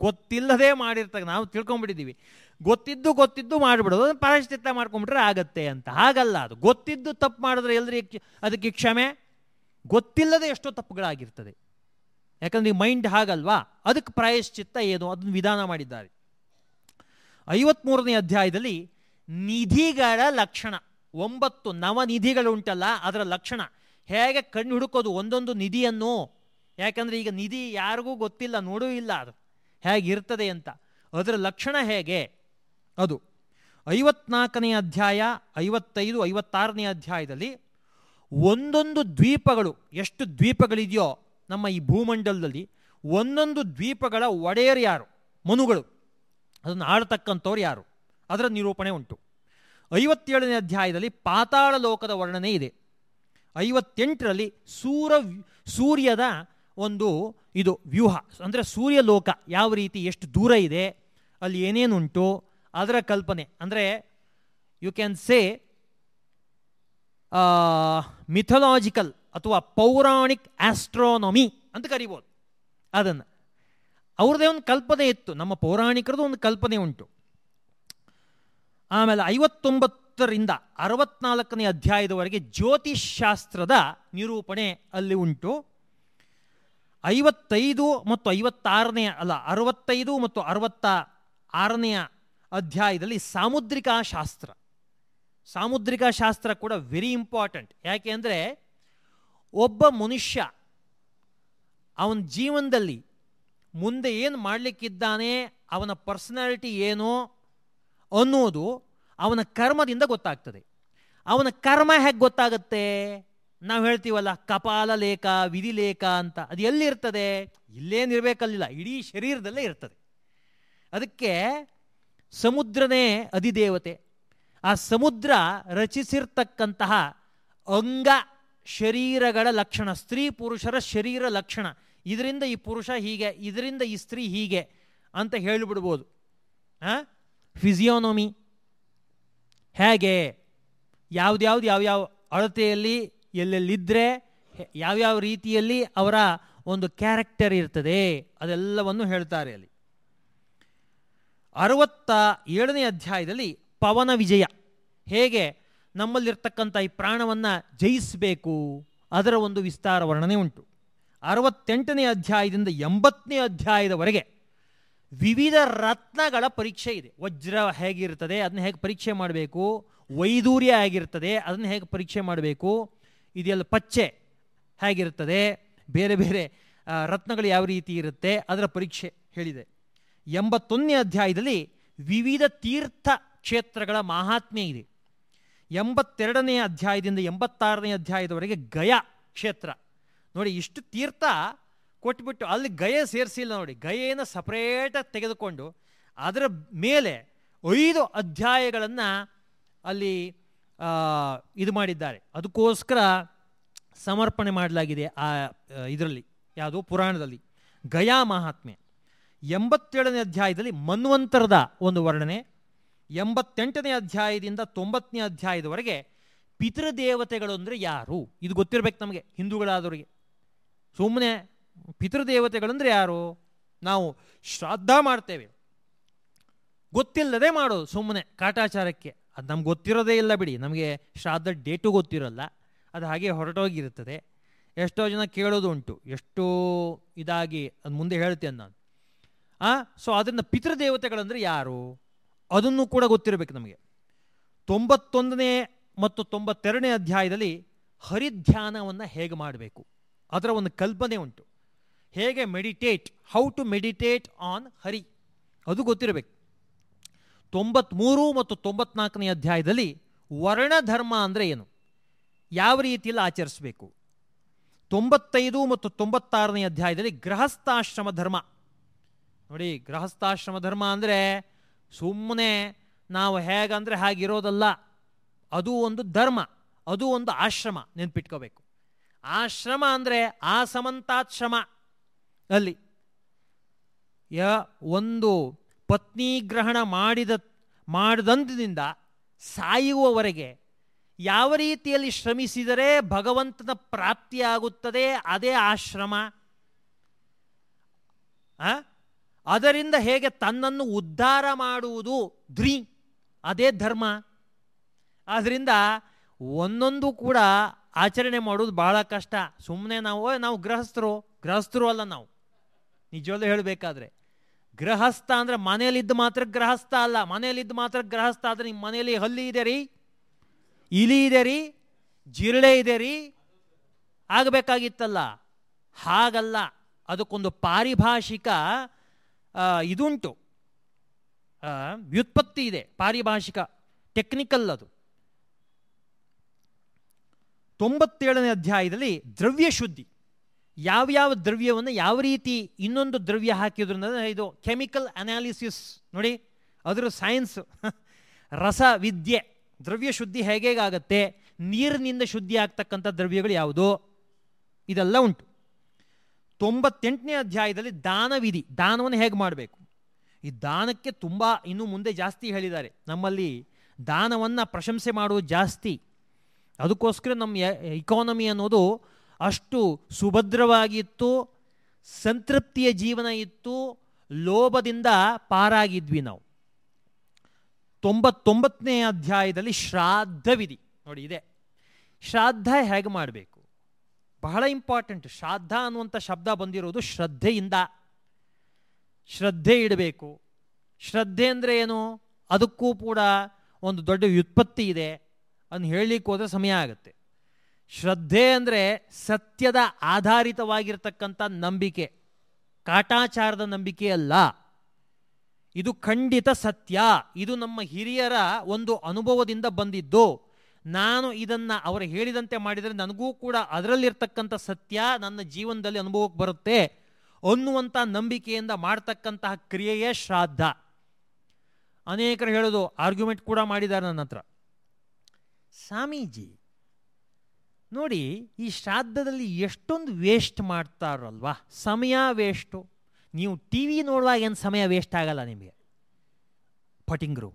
ಗೊತ್ತಿಲ್ಲದೆ ಮಾಡಿರ್ತಕ್ಕ ನಾವು ತಿಳ್ಕೊಂಬಿಟ್ಟಿದ್ದೀವಿ. ಗೊತ್ತಿದ್ದು ಗೊತ್ತಿದ್ದು ಮಾಡಿಬಿಡೋದು. ಅದನ್ನು ಪ್ರಾಯಶ್ಚಿತ್ತ ಮಾಡ್ಕೊಂಬಿಟ್ರೆ ಆಗತ್ತೆ ಅಂತ. ಹಾಗಲ್ಲ ಅದು. ಗೊತ್ತಿದ್ದು ತಪ್ಪು ಮಾಡಿದ್ರೆ ಎಲ್ಲರಿಗೆ ಅದಕ್ಕೆ ಕ್ಷಮೆ? ಗೊತ್ತಿಲ್ಲದೆ ಎಷ್ಟೋ ತಪ್ಪುಗಳಾಗಿರ್ತದೆ. ಯಾಕಂದರೆ ಈ ಮೈಂಡ್ ಹಾಗಲ್ವಾ? ಅದಕ್ಕೆ ಪ್ರಾಯಶ್ಚಿತ್ತ ಏನು? ಅದನ್ನು ವಿಧಾನ ಮಾಡಿದ್ದಾರೆ. ಐವತ್ಮೂರನೇ ಅಧ್ಯಾಯದಲ್ಲಿ ನಿಧಿಗಳ ಲಕ್ಷಣ. ಒಂಬತ್ತು ನವನಿಧಿಗಳು ಉಂಟಲ್ಲ, ಅದರ ಲಕ್ಷಣ. ಹೇಗೆ ಕಣ್ಣು ಹುಡುಕೋದು? ಒಂದೊಂದು ನಿಧಿಯನ್ನು. ಯಾಕಂದರೆ ಈಗ ನಿಧಿ ಯಾರಿಗೂ ಗೊತ್ತಿಲ್ಲ, ನೋಡೂ ಇಲ್ಲ ಅದು. ಹೇಗಿರ್ತದೆ ಅಂತ. ಅದರ ಲಕ್ಷಣ ಹೇಗೆ? ಅದು. ಐವತ್ನಾಲ್ಕನೇ ಅಧ್ಯಾಯ, ಐವತ್ತೈದು, ಐವತ್ತಾರನೇ ಅಧ್ಯಾಯದಲ್ಲಿ ಒಂದೊಂದು ದ್ವೀಪಗಳು, ಎಷ್ಟು ದ್ವೀಪಗಳಿದೆಯೋ ನಮ್ಮ ಈ ಭೂಮಂಡಲದಲ್ಲಿ ಒಂದೊಂದು ದ್ವೀಪಗಳ ಒಡೆಯರು ಯಾರು? ಮನುಗಳು. ಅದನ್ನು ಆಡತಕ್ಕಂಥವ್ರು ಯಾರು? ಅದರ ನಿರೂಪಣೆ ಉಂಟು. ಐವತ್ತೇಳನೇ ಅಧ್ಯಾಯದಲ್ಲಿ ಪಾತಾಳ ಲೋಕದ ವರ್ಣನೆ ಇದೆ. ಐವತ್ತೆಂಟರಲ್ಲಿ ಸೂರ, ಸೂರ್ಯದ ಒಂದು ಇದು ವ್ಯೂಹ, ಅಂದರೆ ಸೂರ್ಯ ಲೋಕ ಯಾವ ರೀತಿ ಎಷ್ಟು ದೂರ ಇದೆ, ಅಲ್ಲಿ ಏನೇನುಂಟು, ಅದರ ಕಲ್ಪನೆ. ಅಂದರೆ ಯು ಕ್ಯಾನ್ ಸೇ ಮಿಥಲಾಜಿಕಲ್ ಅಥವಾ ಪೌರಾಣಿಕ್ ಆಸ್ಟ್ರಾನಮಿ ಅಂತ ಕರಿಬೋದು. ಅದನ್ನು. ಅವ್ರದ್ದೇ ಒಂದು ಕಲ್ಪನೆ ಇತ್ತು. ನಮ್ಮ ಪೌರಾಣಿಕರದ್ದು ಒಂದು ಕಲ್ಪನೆ ಉಂಟು. ಆಮೇಲೆ ಐವತ್ತೊಂಬತ್ತರಿಂದ ಅರವತ್ನಾಲ್ಕನೇ ಅಧ್ಯಾಯದವರೆಗೆ ಜ್ಯೋತಿಷ್ಶಾಸ್ತ್ರದ ನಿರೂಪಣೆ ಅಲ್ಲಿ ಉಂಟು. ಐವತ್ತೈದು ಮತ್ತು ಐವತ್ತಾರನೇ ಅಲ್ಲ, ಅರವತ್ತೈದು ಮತ್ತು ಅರವತ್ತ ಆರನೆಯ ಅಧ್ಯಾಯದಲ್ಲಿ ಸಾಮುದ್ರಿಕ ಶಾಸ್ತ್ರ. ಸಾಮುದ್ರಿಕ ಶಾಸ್ತ್ರ ಕೂಡ ವೆರಿ ಇಂಪಾರ್ಟೆಂಟ್ ಯಾಕೆ ಅಂದರೆ ಒಬ್ಬ ಮನುಷ್ಯ ಅವನ ಜೀವನದಲ್ಲಿ ಮುಂದೆ ಏನು ಮಾಡಲಿಕ್ಕಿದ್ದಾನೆ, ಅವನ ಪರ್ಸನಾಲಿಟಿ ಏನು ಅನ್ನೋದು ಅವನ ಕರ್ಮದಿಂದ ಗೊತ್ತಾಗ್ತದೆ. ಅವನ ಕರ್ಮ ಹೇಗೆ ಗೊತ್ತಾಗುತ್ತೆ? ನಾವು ಹೇಳ್ತೀವಲ್ಲ, ಕಪಾಲ ಲೇಖ, ವಿಧಿ ಲೇಖ ಅಂತ. ಅದು ಎಲ್ಲಿರ್ತದೆ? ಇಲ್ಲೇನಿರಬೇಕಲ್ಲಿಲ್ಲ ಇಡೀ ಶರೀರದಲ್ಲೇ ಇರ್ತದೆ. ಅದಕ್ಕೆ ಸಮುದ್ರನೇ ಅಧಿದೇವತೆ. ಆ ಸಮುದ್ರ ರಚಿಸಿರ್ತಕ್ಕಂತಹ ಅಂಗ ಶರೀರಗಳ ಲಕ್ಷಣ, ಸ್ತ್ರೀ ಪುರುಷರ ಶರೀರ ಲಕ್ಷಣ. ಇದರಿಂದ ಈ ಪುರುಷ ಹೀಗೆ, ಇದರಿಂದ ಈ ಸ್ತ್ರೀ ಹೀಗೆ ಅಂತ ಹೇಳಿಬಿಡ್ಬೋದು. ಫಿಸಿಯೋನೊಮಿ ಹೇಗೆ? ಯಾವ್ದ್ಯಾವ್ದು ಯಾವ್ಯಾವ ಅಳತೆಯಲ್ಲಿ ಎಲ್ಲೆಲ್ಲಿದ್ದರೆ ಯಾವ್ಯಾವ ರೀತಿಯಲ್ಲಿ ಅವರ ಒಂದು ಕ್ಯಾರೆಕ್ಟರ್ ಇರ್ತದೆ, ಅದೆಲ್ಲವನ್ನು ಹೇಳ್ತಾರೆ ಅಲ್ಲಿ. ಅರವತ್ತ ಏಳನೇ ಅಧ್ಯಾಯದಲ್ಲಿ ಪವನ ವಿಜಯ. ಹೇಗೆ? ನಮ್ಮಲ್ಲಿರ್ತಕ್ಕಂಥ ಈ ಪ್ರಾಣವನ್ನು ಜಯಿಸಬೇಕು. ಅದರ ಒಂದು ವಿಸ್ತಾರ ವರ್ಣನೆ ಉಂಟು. ಅರವತ್ತೆಂಟನೇ ಅಧ್ಯಾಯದಿಂದ ಎಂಬತ್ತನೇ ಅಧ್ಯಾಯದವರೆಗೆ ವಿವಿಧ ರತ್ನಗಳ ಪರೀಕ್ಷೆ ಇದೆ. ವಜ್ರ ಹೇಗಿರ್ತದೆ? ಅದನ್ನು ಹೇಗೆ ಪರೀಕ್ಷೆ ಮಾಡಬೇಕು? ವೈದೂರ್ಯ ಹೇಗಿರ್ತದೆ? ಅದನ್ನು ಹೇಗೆ ಪರೀಕ್ಷೆ ಮಾಡಬೇಕು? ಇದೆಲ್ಲ ಪಚ್ಚೆ ಹೇಗಿರ್ತದೆ? ಬೇರೆ ಬೇರೆ ರತ್ನಗಳು ಯಾವ ರೀತಿ ಇರುತ್ತೆ? ಅದರ ಪರೀಕ್ಷೆ ಹೇಳಿದೆ. ಎಂಬತ್ತೊಂದನೇ ಅಧ್ಯಾಯದಲ್ಲಿ ವಿವಿಧ ತೀರ್ಥ ಕ್ಷೇತ್ರಗಳ ಮಹಾತ್ಮ್ಯ ಇದೆ. ಎಂಬತ್ತೆರಡನೇ ಅಧ್ಯಾಯದಿಂದ ಎಂಬತ್ತಾರನೇ ಅಧ್ಯಾಯದವರೆಗೆ ಗಯಾ ಕ್ಷೇತ್ರ. ನೋಡಿ, ಇಷ್ಟು ತೀರ್ಥ ಕೊಟ್ಬಿಟ್ಟು ಅಲ್ಲಿ ಗಯೆ ಸೇರಿಸಿಲ್ಲ ನೋಡಿ. ಗಯೆಯನ್ನು ಸಪ್ರೇಟಾಗಿ ತೆಗೆದುಕೊಂಡು ಅದರ ಮೇಲೆ ಐದು ಅಧ್ಯಾಯಗಳನ್ನು ಅಲ್ಲಿ ಇದು ಮಾಡಿದ್ದಾರೆ. ಅದಕ್ಕೋಸ್ಕರ ಸಮರ್ಪಣೆ ಮಾಡಲಾಗಿದೆ ಆ ಇದರಲ್ಲಿ, ಯಾವುದು? ಪುರಾಣದಲ್ಲಿ. ಗಯಾ ಮಹಾತ್ಮೆ ಎಂಬತ್ತೇಳನೇ ಅಧ್ಯಾಯದಲ್ಲಿ ಮನ್ವಂತರದ ಒಂದು ವರ್ಣನೆ. ಎಂಬತ್ತೆಂಟನೇ ಅಧ್ಯಾಯದಿಂದ ತೊಂಬತ್ತನೇ ಅಧ್ಯಾಯದವರೆಗೆ ಪಿತೃದೇವತೆಗಳು ಅಂದರೆ ಯಾರು? ಇದು ಗೊತ್ತಿರಬೇಕು ನಮಗೆ, ಹಿಂದೂಗಳಾದವರಿಗೆ. ಸುಮ್ಮನೆ ಪಿತೃದೇವತೆಗಳಂದರೆ ಯಾರು? ನಾವು ಶ್ರಾದ್ದ ಮಾಡ್ತೇವೆ. ಗೊತ್ತಿಲ್ಲದೆ ಮಾಡೋದು ಸುಮ್ಮನೆ ಕಾಟಾಚಾರಕ್ಕೆ. ಅದು ನಮ್ಗೆ ಗೊತ್ತಿರೋದೇ ಇಲ್ಲ ಬಿಡಿ. ನಮಗೆ ಶ್ರಾದ್ದ ಡೇಟು ಗೊತ್ತಿರೋಲ್ಲ. ಅದು ಹಾಗೆ ಹೊರಟೋಗಿರುತ್ತದೆ. ಎಷ್ಟೋ ಜನ ಕೇಳೋದು ಉಂಟು. ಎಷ್ಟು ಇದಾಗಿ ಅದು ಮುಂದೆ ಹೇಳ್ತೇನೆ ನಾನು. ಆ ಸೊ ಅದರಿಂದ ಪಿತೃದೇವತೆಗಳಂದರೆ ಯಾರು? ಅದನ್ನು ಕೂಡ ಗೊತ್ತಿರಬೇಕು ನಮಗೆ. ತೊಂಬತ್ತೊಂದನೇ ಮತ್ತು ತೊಂಬತ್ತೆರಡನೇ ಅಧ್ಯಾಯದಲ್ಲಿ ಹರಿಧ್ಯಾನವನ್ನು ಹೇಗೆ ಮಾಡಬೇಕು? ಅದರ ಒಂದು ಕಲ್ಪನೆ ಉಂಟು. ಹೇಗೆ meditate how to meditate on Hari ಅದು ಗೊತ್ತಿರಬೇಕು. ತೊಂಬತ್ತ್ಮೂರು ಮತ್ತು ತೊಂಬತ್ನಾಲ್ಕನೇ ಅಧ್ಯಾಯದಲ್ಲಿ ವರ್ಣಧರ್ಮ ಅಂದರೆ ಏನು? ಯಾವ ರೀತಿಯಲ್ಲಿ ಆಚರಿಸಬೇಕು? ತೊಂಬತ್ತೈದು ಮತ್ತು ತೊಂಬತ್ತಾರನೇ ಅಧ್ಯಾಯದಲ್ಲಿ ಗೃಹಸ್ಥಾಶ್ರಮ ಧರ್ಮ ನೋಡಿ ಗೃಹಸ್ಥಾಶ್ರಮ ಧರ್ಮ ಅಂದರೆ ಸುಮ್ಮನೆ ನಾವು ಹೇಗಂದರೆ ಹಾಗಿರೋದಲ್ಲ. ಅದು ಒಂದು ಧರ್ಮ, ಅದು ಒಂದು ಆಶ್ರಮ ನೆನ್ಪಿಟ್ಕೋಬೇಕು. ಆಶ್ರಮ ಅಂದರೆ ಆ ಸಮಂತಾಶ್ರಮ ಅಲ್ಲಿ. ಯ ಒಂದು ಪತ್ನಿ ಗ್ರಹಣ ಮಾಡಿದ, ಮಾಡಿದಂದಿನಿಂದ ಸಾಯುವವರೆಗೆ ಯಾವ ರೀತಿಯಲ್ಲಿ ಶ್ರಮಿಸಿದರೆ ಭಗವಂತನ ಪ್ರಾಪ್ತಿಯಾಗುತ್ತದೆ, ಅದೇ ಆಶ್ರಮ? ಅದರಿಂದ ಹೇಗೆ ತನ್ನನ್ನು ಉದ್ಧಾರ ಮಾಡುವುದು? ಧ್ರಿ ಅದೇ ಧರ್ಮ. ಆದ್ದರಿಂದ ಒಂದೊಂದು ಕೂಡ ಆಚರಣೆ ಮಾಡೋದು ಬಹಳ ಕಷ್ಟ. ಸುಮ್ಮನೆ ನಾವು ನಾವು ಗೃಹಸ್ಥರು. ಗೃಹಸ್ಥರು ಅಲ್ಲ ನಾವು. ನಿಜವಲ್ಲೂ ಹೇಳಬೇಕಾದ್ರೆ. ಗೃಹಸ್ಥ ಅಂದರೆ ಮನೆಯಲ್ಲಿದ್ದು ಮಾತ್ರ ಗೃಹಸ್ಥ ಅಲ್ಲ. ಮನೆಯಲ್ಲಿದ್ದು ಮಾತ್ರ ಗೃಹಸ್ಥ ಆದರೆ ನಿಮ್ಮ ಮನೆಯಲ್ಲಿ ಹಲ್ಲಿ ಇದೆ ರೀ? ಇಲಿ ಇದೆ ರೀ? ಜಿರಳೆ ಇದೆ ರೀ? ಆಗಬೇಕಾಗಿತ್ತಲ್ಲ. ಹಾಗಲ್ಲ. ಅದಕ್ಕೊಂದು ಪಾರಿಭಾಷಿಕ ಇದುಂಟು. ವ್ಯುತ್ಪತ್ತಿ ಇದೆ, ಪಾರಿಭಾಷಿಕ ಟೆಕ್ನಿಕಲ್ ಅದು. ತೊಂಬತ್ತೇಳನೇ ಅಧ್ಯಾಯದಲ್ಲಿ ದ್ರವ್ಯ ಶುದ್ಧಿ. ಯಾವ್ಯಾವ ದ್ರವ್ಯವನ್ನು ಯಾವ ರೀತಿ ಇನ್ನೊಂದು ದ್ರವ್ಯ ಹಾಕಿದ್ರು ಇದು ಕೆಮಿಕಲ್ ಅನಾಲಿಸಿಸ್ ನೋಡಿ, ಅದರ ಸೈನ್ಸ್ ರಸ, ವಿದ್ಯೆ, ದ್ರವ್ಯ ಶುದ್ಧಿ ಹೇಗೆ ಆಗುತ್ತೆ ನೀರಿನಿಂದ ಶುದ್ಧಿ ಆಗ್ತಕ್ಕಂಥ ದ್ರವ್ಯಗಳು ಯಾವುದು? ಇದೆಲ್ಲ ಉಂಟು. ತೊಂಬತ್ತೆಂಟನೇ ಅಧ್ಯಾಯದಲ್ಲಿ ದಾನವಿಧಿ, ದಾನವನ್ನು ಹೇಗೆ ಮಾಡಬೇಕು? ಈ ದಾನಕ್ಕೆ ತುಂಬ ಇನ್ನು ಮುಂದೆ ಜಾಸ್ತಿ ಹೇಳಿದ್ದಾರೆ. ನಮ್ಮಲ್ಲಿ ದಾನವನ್ನು ಪ್ರಶಂಸೆ ಮಾಡುವುದು ಜಾಸ್ತಿ. ಅದಕ್ಕೋಸ್ಕರ ನಮ್ಮ ಇಕಾನಮಿ ಅನ್ನೋದು ಅಷ್ಟು ಸುಭದ್ರವಾಗಿತ್ತು ಸಂತೃಪ್ತಿಯ ಜೀವನ ಇತ್ತು, ಲೋಭದಿಂದ ಪಾರಾಗಿದ್ವಿ ನಾವು. ತೊಂಬತ್ತೊಂಬತ್ತನೇ ಅಧ್ಯಾಯದಲ್ಲಿ ಶ್ರಾದ್ದ ವಿಧಿ ನೋಡಿ ಇದೆ. ಶ್ರಾದ್ದ ಹೇಗೆ ಮಾಡಬೇಕು? ಬಹಳ ಇಂಪಾರ್ಟೆಂಟ್. ಶ್ರಾದ್ದ ಅನ್ನುವಂಥ ಶಬ್ದ ಬಂದಿರೋದು ಶ್ರದ್ಧೆಯಿಂದ. ಶ್ರದ್ಧೆ ಇಡಬೇಕು. ಶ್ರದ್ಧೆ ಅಂದರೆ ಏನು? ಅದಕ್ಕೂ ಕೂಡ ಒಂದು ದೊಡ್ಡ ವ್ಯುತ್ಪತ್ತಿ ಇದೆ. ಅನ್ನು ಹೇಳಲಿಕ್ಕೆ ಹೋದರೆ ಸಮಯ ಆಗುತ್ತೆ. ಶ್ರದ್ಧೆ ಅಂದರೆ ಸತ್ಯದ ಆಧಾರಿತವಾಗಿರ್ತಕ್ಕಂಥ ನಂಬಿಕೆ. ಕಾಟಾಚಾರದ ನಂಬಿಕೆ ಅಲ್ಲ. ಇದು ಖಂಡಿತ ಸತ್ಯ. ಇದು ನಮ್ಮ ಹಿರಿಯರ ಒಂದು ಅನುಭವದಿಂದ ಬಂದಿದ್ದು. ನಾನು ಇದನ್ನು ಅವರು ಹೇಳಿದಂತೆ ಮಾಡಿದರೆ ನನಗೂ ಕೂಡ ಅದರಲ್ಲಿರ್ತಕ್ಕಂಥ ಸತ್ಯ ನನ್ನ ಜೀವನದಲ್ಲಿ ಅನುಭವಕ್ಕೆ ಬರುತ್ತೆ ಅನ್ನುವಂಥ ನಂಬಿಕೆಯಿಂದ ಮಾಡ್ತಕ್ಕಂತಹ ಕ್ರಿಯೆಯೇ ಶ್ರಾದ್ದ. ಅನೇಕರು ಹೇಳೋದು ಆರ್ಗ್ಯುಮೆಂಟ್ ಕೂಡ ಮಾಡಿದ್ದಾರೆ ನನ್ನ ಹತ್ರ. ಸ್ವಾಮೀಜಿ, ನೋಡಿ, ಈ ಶ್ರಾದ್ದದಲ್ಲಿ ಎಷ್ಟೊಂದು ವೇಸ್ಟ್ ಮಾಡ್ತಾರಲ್ವಾ? ಸಮಯ ವೇಸ್ಟು ನೀವು ಟಿ ವಿ ನೋಡುವಾಗ ಏನು ಸಮಯ ವೇಸ್ಟ್ ಆಗಲ್ಲ ನಿಮಗೆ? ಪಟಿಂಗ್ರು.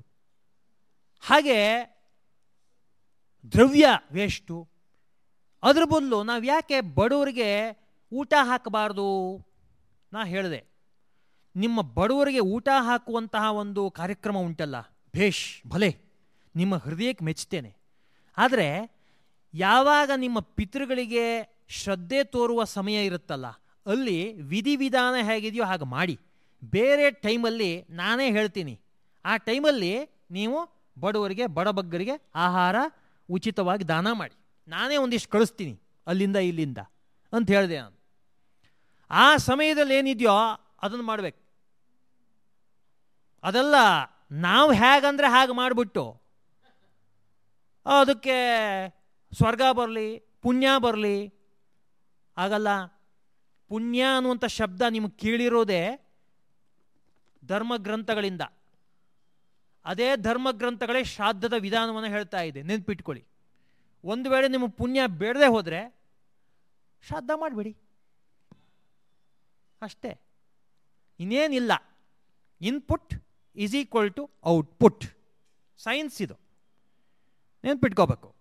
ಹಾಗೆ ದ್ರವ್ಯ ವೇಸ್ಟು ಅದ್ರ ಬದಲು ನಾವು ಯಾಕೆ ಬಡವರಿಗೆ ಊಟ ಹಾಕಬಾರ್ದು? ನಾ ಹೇಳಿದೆ, ನಿಮ್ಮ ಬಡವರಿಗೆ ಊಟ ಹಾಕುವಂತಹ ಒಂದು ಕಾರ್ಯಕ್ರಮ ಉಂಟಲ್ಲ, ಭೇಷ್, ಭಲೆ, ನಿಮ್ಮ ಹೃದಯಕ್ಕೆ ಮೆಚ್ಚುತ್ತೇನೆ ಆದರೆ ಯಾವಾಗ ನಿಮ್ಮ ಪಿತೃಗಳಿಗೆ ಶ್ರದ್ಧೆ ತೋರುವ ಸಮಯ ಇರುತ್ತಲ್ಲ, ಅಲ್ಲಿ ವಿಧಿವಿಧಾನ ಹೇಗಿದೆಯೋ ಹಾಗೆ ಮಾಡಿ. ಬೇರೆ ಟೈಮಲ್ಲಿ ನಾನೇ ಹೇಳ್ತೀನಿ, ಆ ಟೈಮಲ್ಲಿ ನೀವು ಬಡವರಿಗೆ ಬಡಬಗ್ಗರಿಗೆ ಆಹಾರ ಉಚಿತವಾಗಿ ದಾನ ಮಾಡಿ. ನಾನೇ ಒಂದಿಷ್ಟು ಕಳಿಸ್ತೀನಿ, ಅಲ್ಲಿಂದ ಇಲ್ಲಿಂದ ಅಂತ ಹೇಳಿದೆ ನಾನು. ಆ ಸಮಯದಲ್ಲಿ ಏನಿದೆಯೋ ಅದನ್ನು ಮಾಡಬೇಕು. ಅದೆಲ್ಲ ನಾವು ಹೇಗಂದ್ರೆ ಹಾಗೆ ಮಾಡಿಬಿಟ್ಟು, ಅದಕ್ಕೆ ಸ್ವರ್ಗ ಬರಲಿ, ಪುಣ್ಯ ಬರಲಿ ಆಗಲ್ಲ ಪುಣ್ಯ ಅನ್ನುವಂಥ ಶಬ್ದ ನಿಮಗೆ ಕೇಳಿರೋದೇ ಧರ್ಮಗ್ರಂಥಗಳಿಂದ ಅದೇ ಧರ್ಮಗ್ರಂಥಗಳೇ ಶ್ರಾದ್ದದ ವಿಧಾನವನ್ನು ಹೇಳ್ತಾ ಇದೆ. ನೆನ್ಪಿಟ್ಕೊಳ್ಳಿ. ಒಂದು ವೇಳೆ ನಿಮ್ಮ ಪುಣ್ಯ ಬೇಡದೆ ಹೋದರೆ ಶ್ರಾದ್ದ ಮಾಡಬೇಡಿ. ಅಷ್ಟೇ. ಇನ್ನೇನಿಲ್ಲ. Input is equal to output science ಇದು. ನೆನ್ಪಿಟ್ಕೋಬೇಕು.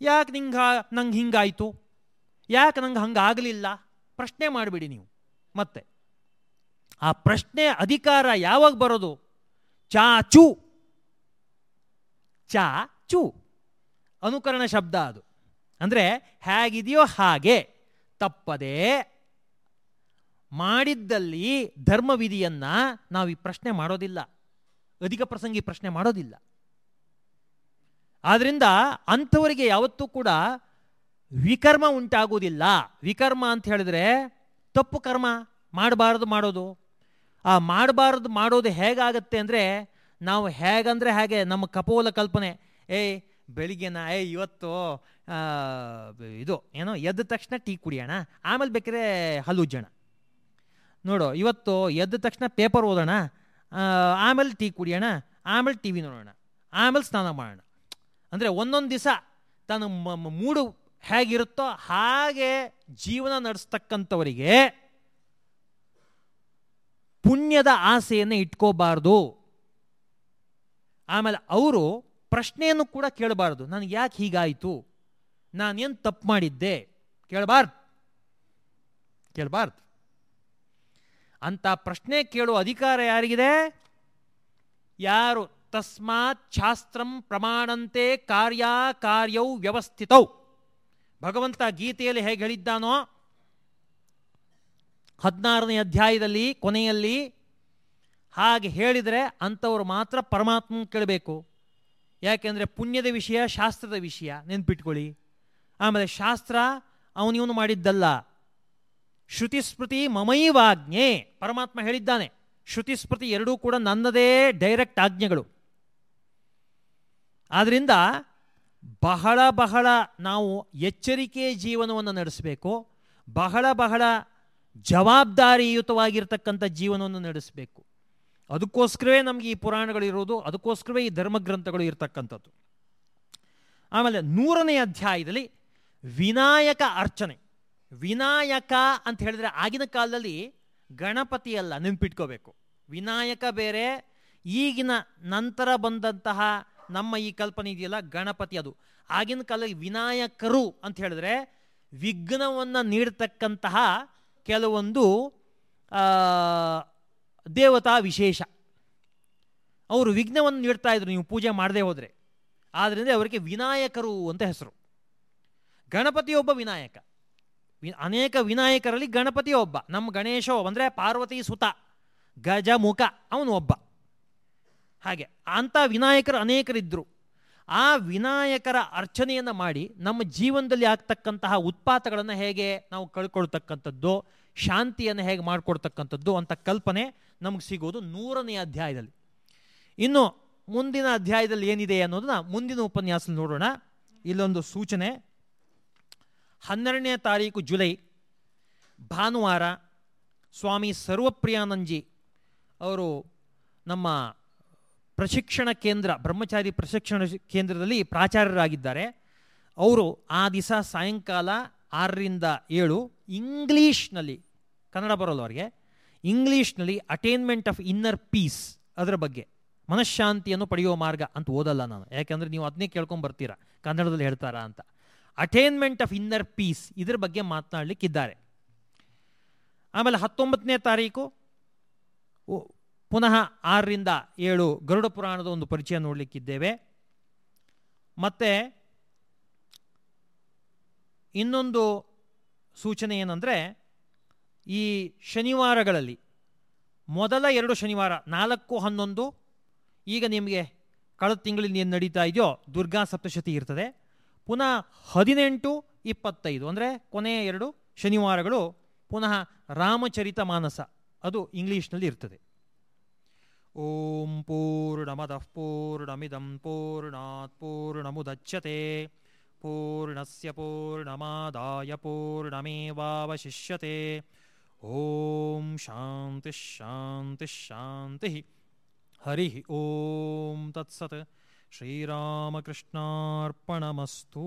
ಯಾಕೆ ನಿಂಗೆ, ನಂಗೆ ಹಿಂಗಾಯಿತು? ಯಾಕೆ ನಂಗೆ ಹಂಗೆ ಆಗಲಿಲ್ಲ ಪ್ರಶ್ನೆ ಮಾಡಿಬಿಡಿ ನೀವು. ಮತ್ತೆ. ಆ ಪ್ರಶ್ನೆ ಅಧಿಕಾರ ಯಾವಾಗ ಬರೋದು? ಚಾಚು. ಚಾ ಚು ಅನುಕರಣ ಶಬ್ದ ಅದು. ಅಂದರೆ ಹೇಗಿದೆಯೋ ಹಾಗೆ, ತಪ್ಪದೆ ಮಾಡಿದ್ದಲ್ಲಿ ಧರ್ಮವಿಧಿಯನ್ನು ನಾವು ಈ ಪ್ರಶ್ನೆ ಮಾಡೋದಿಲ್ಲ. ಅಧಿಕ ಪ್ರಸಂಗಿ ಪ್ರಶ್ನೆ ಮಾಡೋದಿಲ್ಲ. ಆದ್ದರಿಂದ ಅಂಥವರಿಗೆ ಯಾವತ್ತೂ ಕೂಡ ವಿಕರ್ಮ ಉಂಟಾಗುವುದಿಲ್ಲ. ವಿಕರ್ಮ ಅಂತ ಹೇಳಿದ್ರೆ ತಪ್ಪು ಕರ್ಮ, ಮಾಡಬಾರದು ಮಾಡೋದು. ಆ ಮಾಡಬಾರ್ದು ಮಾಡೋದು ಹೇಗಾಗತ್ತೆ ಅಂದರೆ ನಾವು ಹೇಗಂದರೆ ಹಾಗೆ ನಮ್ಮ ಕಪೋಲ ಕಲ್ಪನೆ ಏಯ್ ಬೆಳಿಗ್ಗೆನ, ಏ, ಇವತ್ತು ಇದು, ಏನೋ ಎದ್ದ ತಕ್ಷಣ ಟೀ ಕುಡಿಯೋಣ, ಆಮೇಲೆ ಬೇಕಾದ್ರೆ ಹಲ್ಲುಜ್ಜೋಣ ನೋಡು, ಇವತ್ತು ಎದ್ದ ತಕ್ಷಣ ಪೇಪರ್ ಓದೋಣ ಆಮೇಲೆ ಟೀ ಕುಡಿಯೋಣ, ಆಮೇಲೆ ಟಿ ವಿ ನೋಡೋಣ, ಆಮೇಲೆ ಸ್ನಾನ ಮಾಡೋಣ. ಅಂದರೆ ಒಂದೊಂದು ದಿವಸ ತನ್ನ ಮೂಡು ಹೇಗಿರುತ್ತೋ ಹಾಗೆ ಜೀವನ ನಡೆಸ್ತಕ್ಕಂಥವರಿಗೆ ಪುಣ್ಯದ ಆಸೆಯನ್ನು ಇಟ್ಕೋಬಾರ್ದು. ಆಮೇಲೆ ಅವರು ಪ್ರಶ್ನೆಯನ್ನು ಕೂಡ ಕೇಳಬಾರ್ದು. ನನಗೆ ಯಾಕೆ ಹೀಗಾಯಿತು? ನಾನೇನು ತಪ್ಪು ಮಾಡಿದ್ದೆ? ಕೇಳಬಾರ್ದು. ಕೇಳಬಾರ್ದು. ಅಂತ ಪ್ರಶ್ನೆ ಕೇಳುವ ಅಧಿಕಾರ ಯಾರಿಗಿದೆ? ಯಾರು? ತಸ್ಮಾತ್ ಶಾಸ್ತ್ರಂ ಪ್ರಮಾಣಂತೆ ಕಾರ್ಯ ಕಾರ್ಯವು ವ್ಯವಸ್ಥಿತೌ. ಭಗವಂತ ಗೀತೆಯಲ್ಲಿ ಹೇಗೆ ಹೇಳಿದ್ದಾನೋ ಹದಿನಾರನೇ ಅಧ್ಯಾಯದಲ್ಲಿ, ಕೊನೆಯಲ್ಲಿ ಹಾಗೆ ಹೇಳಿದರೆ ಅಂಥವ್ರು ಮಾತ್ರ ಪರಮಾತ್ಮ ಕೇಳಬೇಕು. ಯಾಕೆಂದರೆ ಪುಣ್ಯದ ವಿಷಯ, ಶಾಸ್ತ್ರದ ವಿಷಯ, ನೆನ್ಪಿಟ್ಕೊಳ್ಳಿ. ಆಮೇಲೆ ಶಾಸ್ತ್ರ ಅವನಿವನು ಮಾಡಿದ್ದಲ್ಲ. ಶ್ರುತಿ ಸ್ಮೃತಿ ಮಮೈವಾಜ್ಞೆ ಪರಮಾತ್ಮ ಹೇಳಿದ್ದಾನೆ. ಶ್ರುತಿ ಸ್ಮೃತಿ ಎರಡೂ ಕೂಡ ನನ್ನದೇ ಡೈರೆಕ್ಟ್ ಆಜ್ಞೆಗಳು. ಆದ್ದರಿಂದ ಬಹಳ ಬಹಳ ನಾವು ಎಚ್ಚರಿಕೆ ಜೀವನವನ್ನು ನಡೆಸಬೇಕು. ಬಹಳ ಬಹಳ ಜವಾಬ್ದಾರಿಯುತವಾಗಿರ್ತಕ್ಕಂಥ ಜೀವನವನ್ನು ನಡೆಸಬೇಕು. ಅದಕ್ಕೋಸ್ಕರವೇ ನಮಗೆ ಈ ಪುರಾಣಗಳಿರೋದು ಅದಕ್ಕೋಸ್ಕರವೇ ಈ ಧರ್ಮಗ್ರಂಥಗಳು ಇರತಕ್ಕಂಥದ್ದು. ಆಮೇಲೆ ನೂರನೇ ಅಧ್ಯಾಯದಲ್ಲಿ ವಿನಾಯಕ ಅರ್ಚನೆ. ವಿನಾಯಕ ಅಂತ ಹೇಳಿದ್ರೆ ಆಗಿನ ಕಾಲದಲ್ಲಿ ಗಣಪತಿಯಲ್ಲ ನೆನ್ಪಿಟ್ಕೋಬೇಕು. ವಿನಾಯಕ ಬೇರೆ, ಈಗಿನ ನಂತರ ಬಂದಂತಹ ನಮ್ಮ ಈ ಕಲ್ಪನೆ ಇದೆಯಲ್ಲ, ಗಣಪತಿ ಅದು. ಆಗಿನ ಕಾಲದಲ್ಲಿ ವಿನಾಯಕರು ಅಂತ ಹೇಳಿದ್ರೆ ವಿಘ್ನವನ್ನು ನೀಡತಕ್ಕಂತಹ ಕೆಲವೊಂದು ದೇವತಾ ವಿಶೇಷ. ಅವರು ವಿಘ್ನವನ್ನು ನೀಡ್ತಾ ಇದ್ರು, ನೀವು ಪೂಜೆ ಮಾಡದೇ ಹೋದರೆ. ಆದ್ದರಿಂದ ಅವರಿಗೆ ವಿನಾಯಕರು ಅಂತ ಹೆಸರು. ಗಣಪತಿಯೊಬ್ಬ ವಿನಾಯಕ. ಅನೇಕ ವಿನಾಯಕರಲ್ಲಿ ಗಣಪತಿ ಒಬ್ಬ. ನಮ್ಮ ಗಣೇಶ ಅಂದರೆ ಪಾರ್ವತಿ ಸುತ, ಗಜಮುಖ, ಅವನು ಒಬ್ಬ. ಹಾಗೆ, ಅಂಥ ವಿನಾಯಕರು ಅನೇಕರಿದ್ದರು ಆ ವಿನಾಯಕರ ಅರ್ಚನೆಯನ್ನು ಮಾಡಿ ನಮ್ಮ ಜೀವನದಲ್ಲಿ ಆಗ್ತಕ್ಕಂತಹ ಉತ್ಪಾತಗಳನ್ನು ಹೇಗೆ ನಾವು ಕಳ್ಕೊಳ್ತಕ್ಕಂಥದ್ದು, ಶಾಂತಿಯನ್ನು ಹೇಗೆ ಮಾಡಿಕೊಡ್ತಕ್ಕಂಥದ್ದು ಅಂತ ಕಲ್ಪನೆ ನಮಗೆ ಸಿಗೋದು ನೂರನೇ ಅಧ್ಯಾಯದಲ್ಲಿ. ಇನ್ನು ಮುಂದಿನ ಅಧ್ಯಾಯದಲ್ಲಿ ಏನಿದೆ ಅನ್ನೋದನ್ನ ಮುಂದಿನ ಉಪನ್ಯಾಸ ನೋಡೋಣ. ಇಲ್ಲೊಂದು ಸೂಚನೆ. ಹನ್ನೆರಡನೇ ತಾರೀಕು ಜುಲೈ, ಭಾನುವಾರ, ಸ್ವಾಮಿ ಸರ್ವಪ್ರಿಯಾನಂದಜಿ ಅವರು ನಮ್ಮ ಪ್ರಶಿಕ್ಷಣ ಕೇಂದ್ರ, ಬ್ರಹ್ಮಚಾರಿ ಪ್ರಶಿಕ್ಷಣ ಕೇಂದ್ರದಲ್ಲಿ ಪ್ರಾಚಾರ್ಯರಾಗಿದ್ದಾರೆ. ಅವರು ಆ ದಿವಸ ಸಾಯಂಕಾಲ ಆರರಿಂದ ಏಳು ಇಂಗ್ಲೀಷ್ನಲ್ಲಿ, ಕನ್ನಡ ಬರೋಲ್ಲ ಅವರಿಗೆ, ಇಂಗ್ಲೀಷ್ನಲ್ಲಿ ಅಟೈನ್ಮೆಂಟ್ ಆಫ್ ಇನ್ನರ್ ಪೀಸ್ ಅದರ ಬಗ್ಗೆ, ಮನಃಶಾಂತಿಯನ್ನು ಪಡೆಯುವ ಮಾರ್ಗ ಅಂತ ಓದಲ್ಲ ನಾನು. ಯಾಕೆಂದರೆ ನೀವು ಅದನ್ನೇ ಕೇಳ್ಕೊಂಡು ಬರ್ತೀರಾ, ಕನ್ನಡದಲ್ಲಿ ಹೇಳ್ತಾರಾ ಅಂತ. ಅಟೈನ್ಮೆಂಟ್ ಆಫ್ ಇನ್ನರ್ ಪೀಸ್ ಇದರ ಬಗ್ಗೆ ಮಾತನಾಡಲಿಕ್ಕಿದ್ದಾರೆ. ಆಮೇಲೆ ಹತ್ತೊಂಬತ್ತನೇ ತಾರೀಕು ಪುನಃ ಆರರಿಂದ ಏಳು ಗರುಡ ಪುರಾಣದ ಒಂದು ಪರಿಚಯ ನೋಡಲಿಕ್ಕಿದ್ದೇವೆ. ಮತ್ತೆ ಇನ್ನೊಂದು ಸೂಚನೆ ಏನಂದರೆ, ಈ ಶನಿವಾರಗಳಲ್ಲಿ, ಮೊದಲ ಎರಡು ಶನಿವಾರ, ನಾಲ್ಕು ಹನ್ನೊಂದು, ಈಗ ನಿಮಗೆ ಕಳೆದ ತಿಂಗಳಿಂದ ಏನು ನಡೀತಾ ಇದೆಯೋ, ದುರ್ಗಾ ಸಪ್ತಶತಿ ಇರ್ತದೆ. ಪುನಃ ಹದಿನೆಂಟು, ಇಪ್ಪತ್ತೈದು, ಅಂದರೆ ಕೊನೆಯ ಎರಡು ಶನಿವಾರಗಳು, ಪುನಃ ರಾಮಚರಿತ ಮಾನಸ, ಅದು ಇಂಗ್ಲೀಷ್ನಲ್ಲಿ ಇರ್ತದೆ. ॐ पूर्णमदः पूर्णमिदं पूर्णात् पूर्णमुदच्छ्यते पूर्णस्य पूर्णमादाय पूर्णमेवावशिष्यते। ॐ शान्तिश्शान्तिश्शान्तिः हरिः ॐ तत्सत्। श्रीरामकृष्णार्पणमस्तु।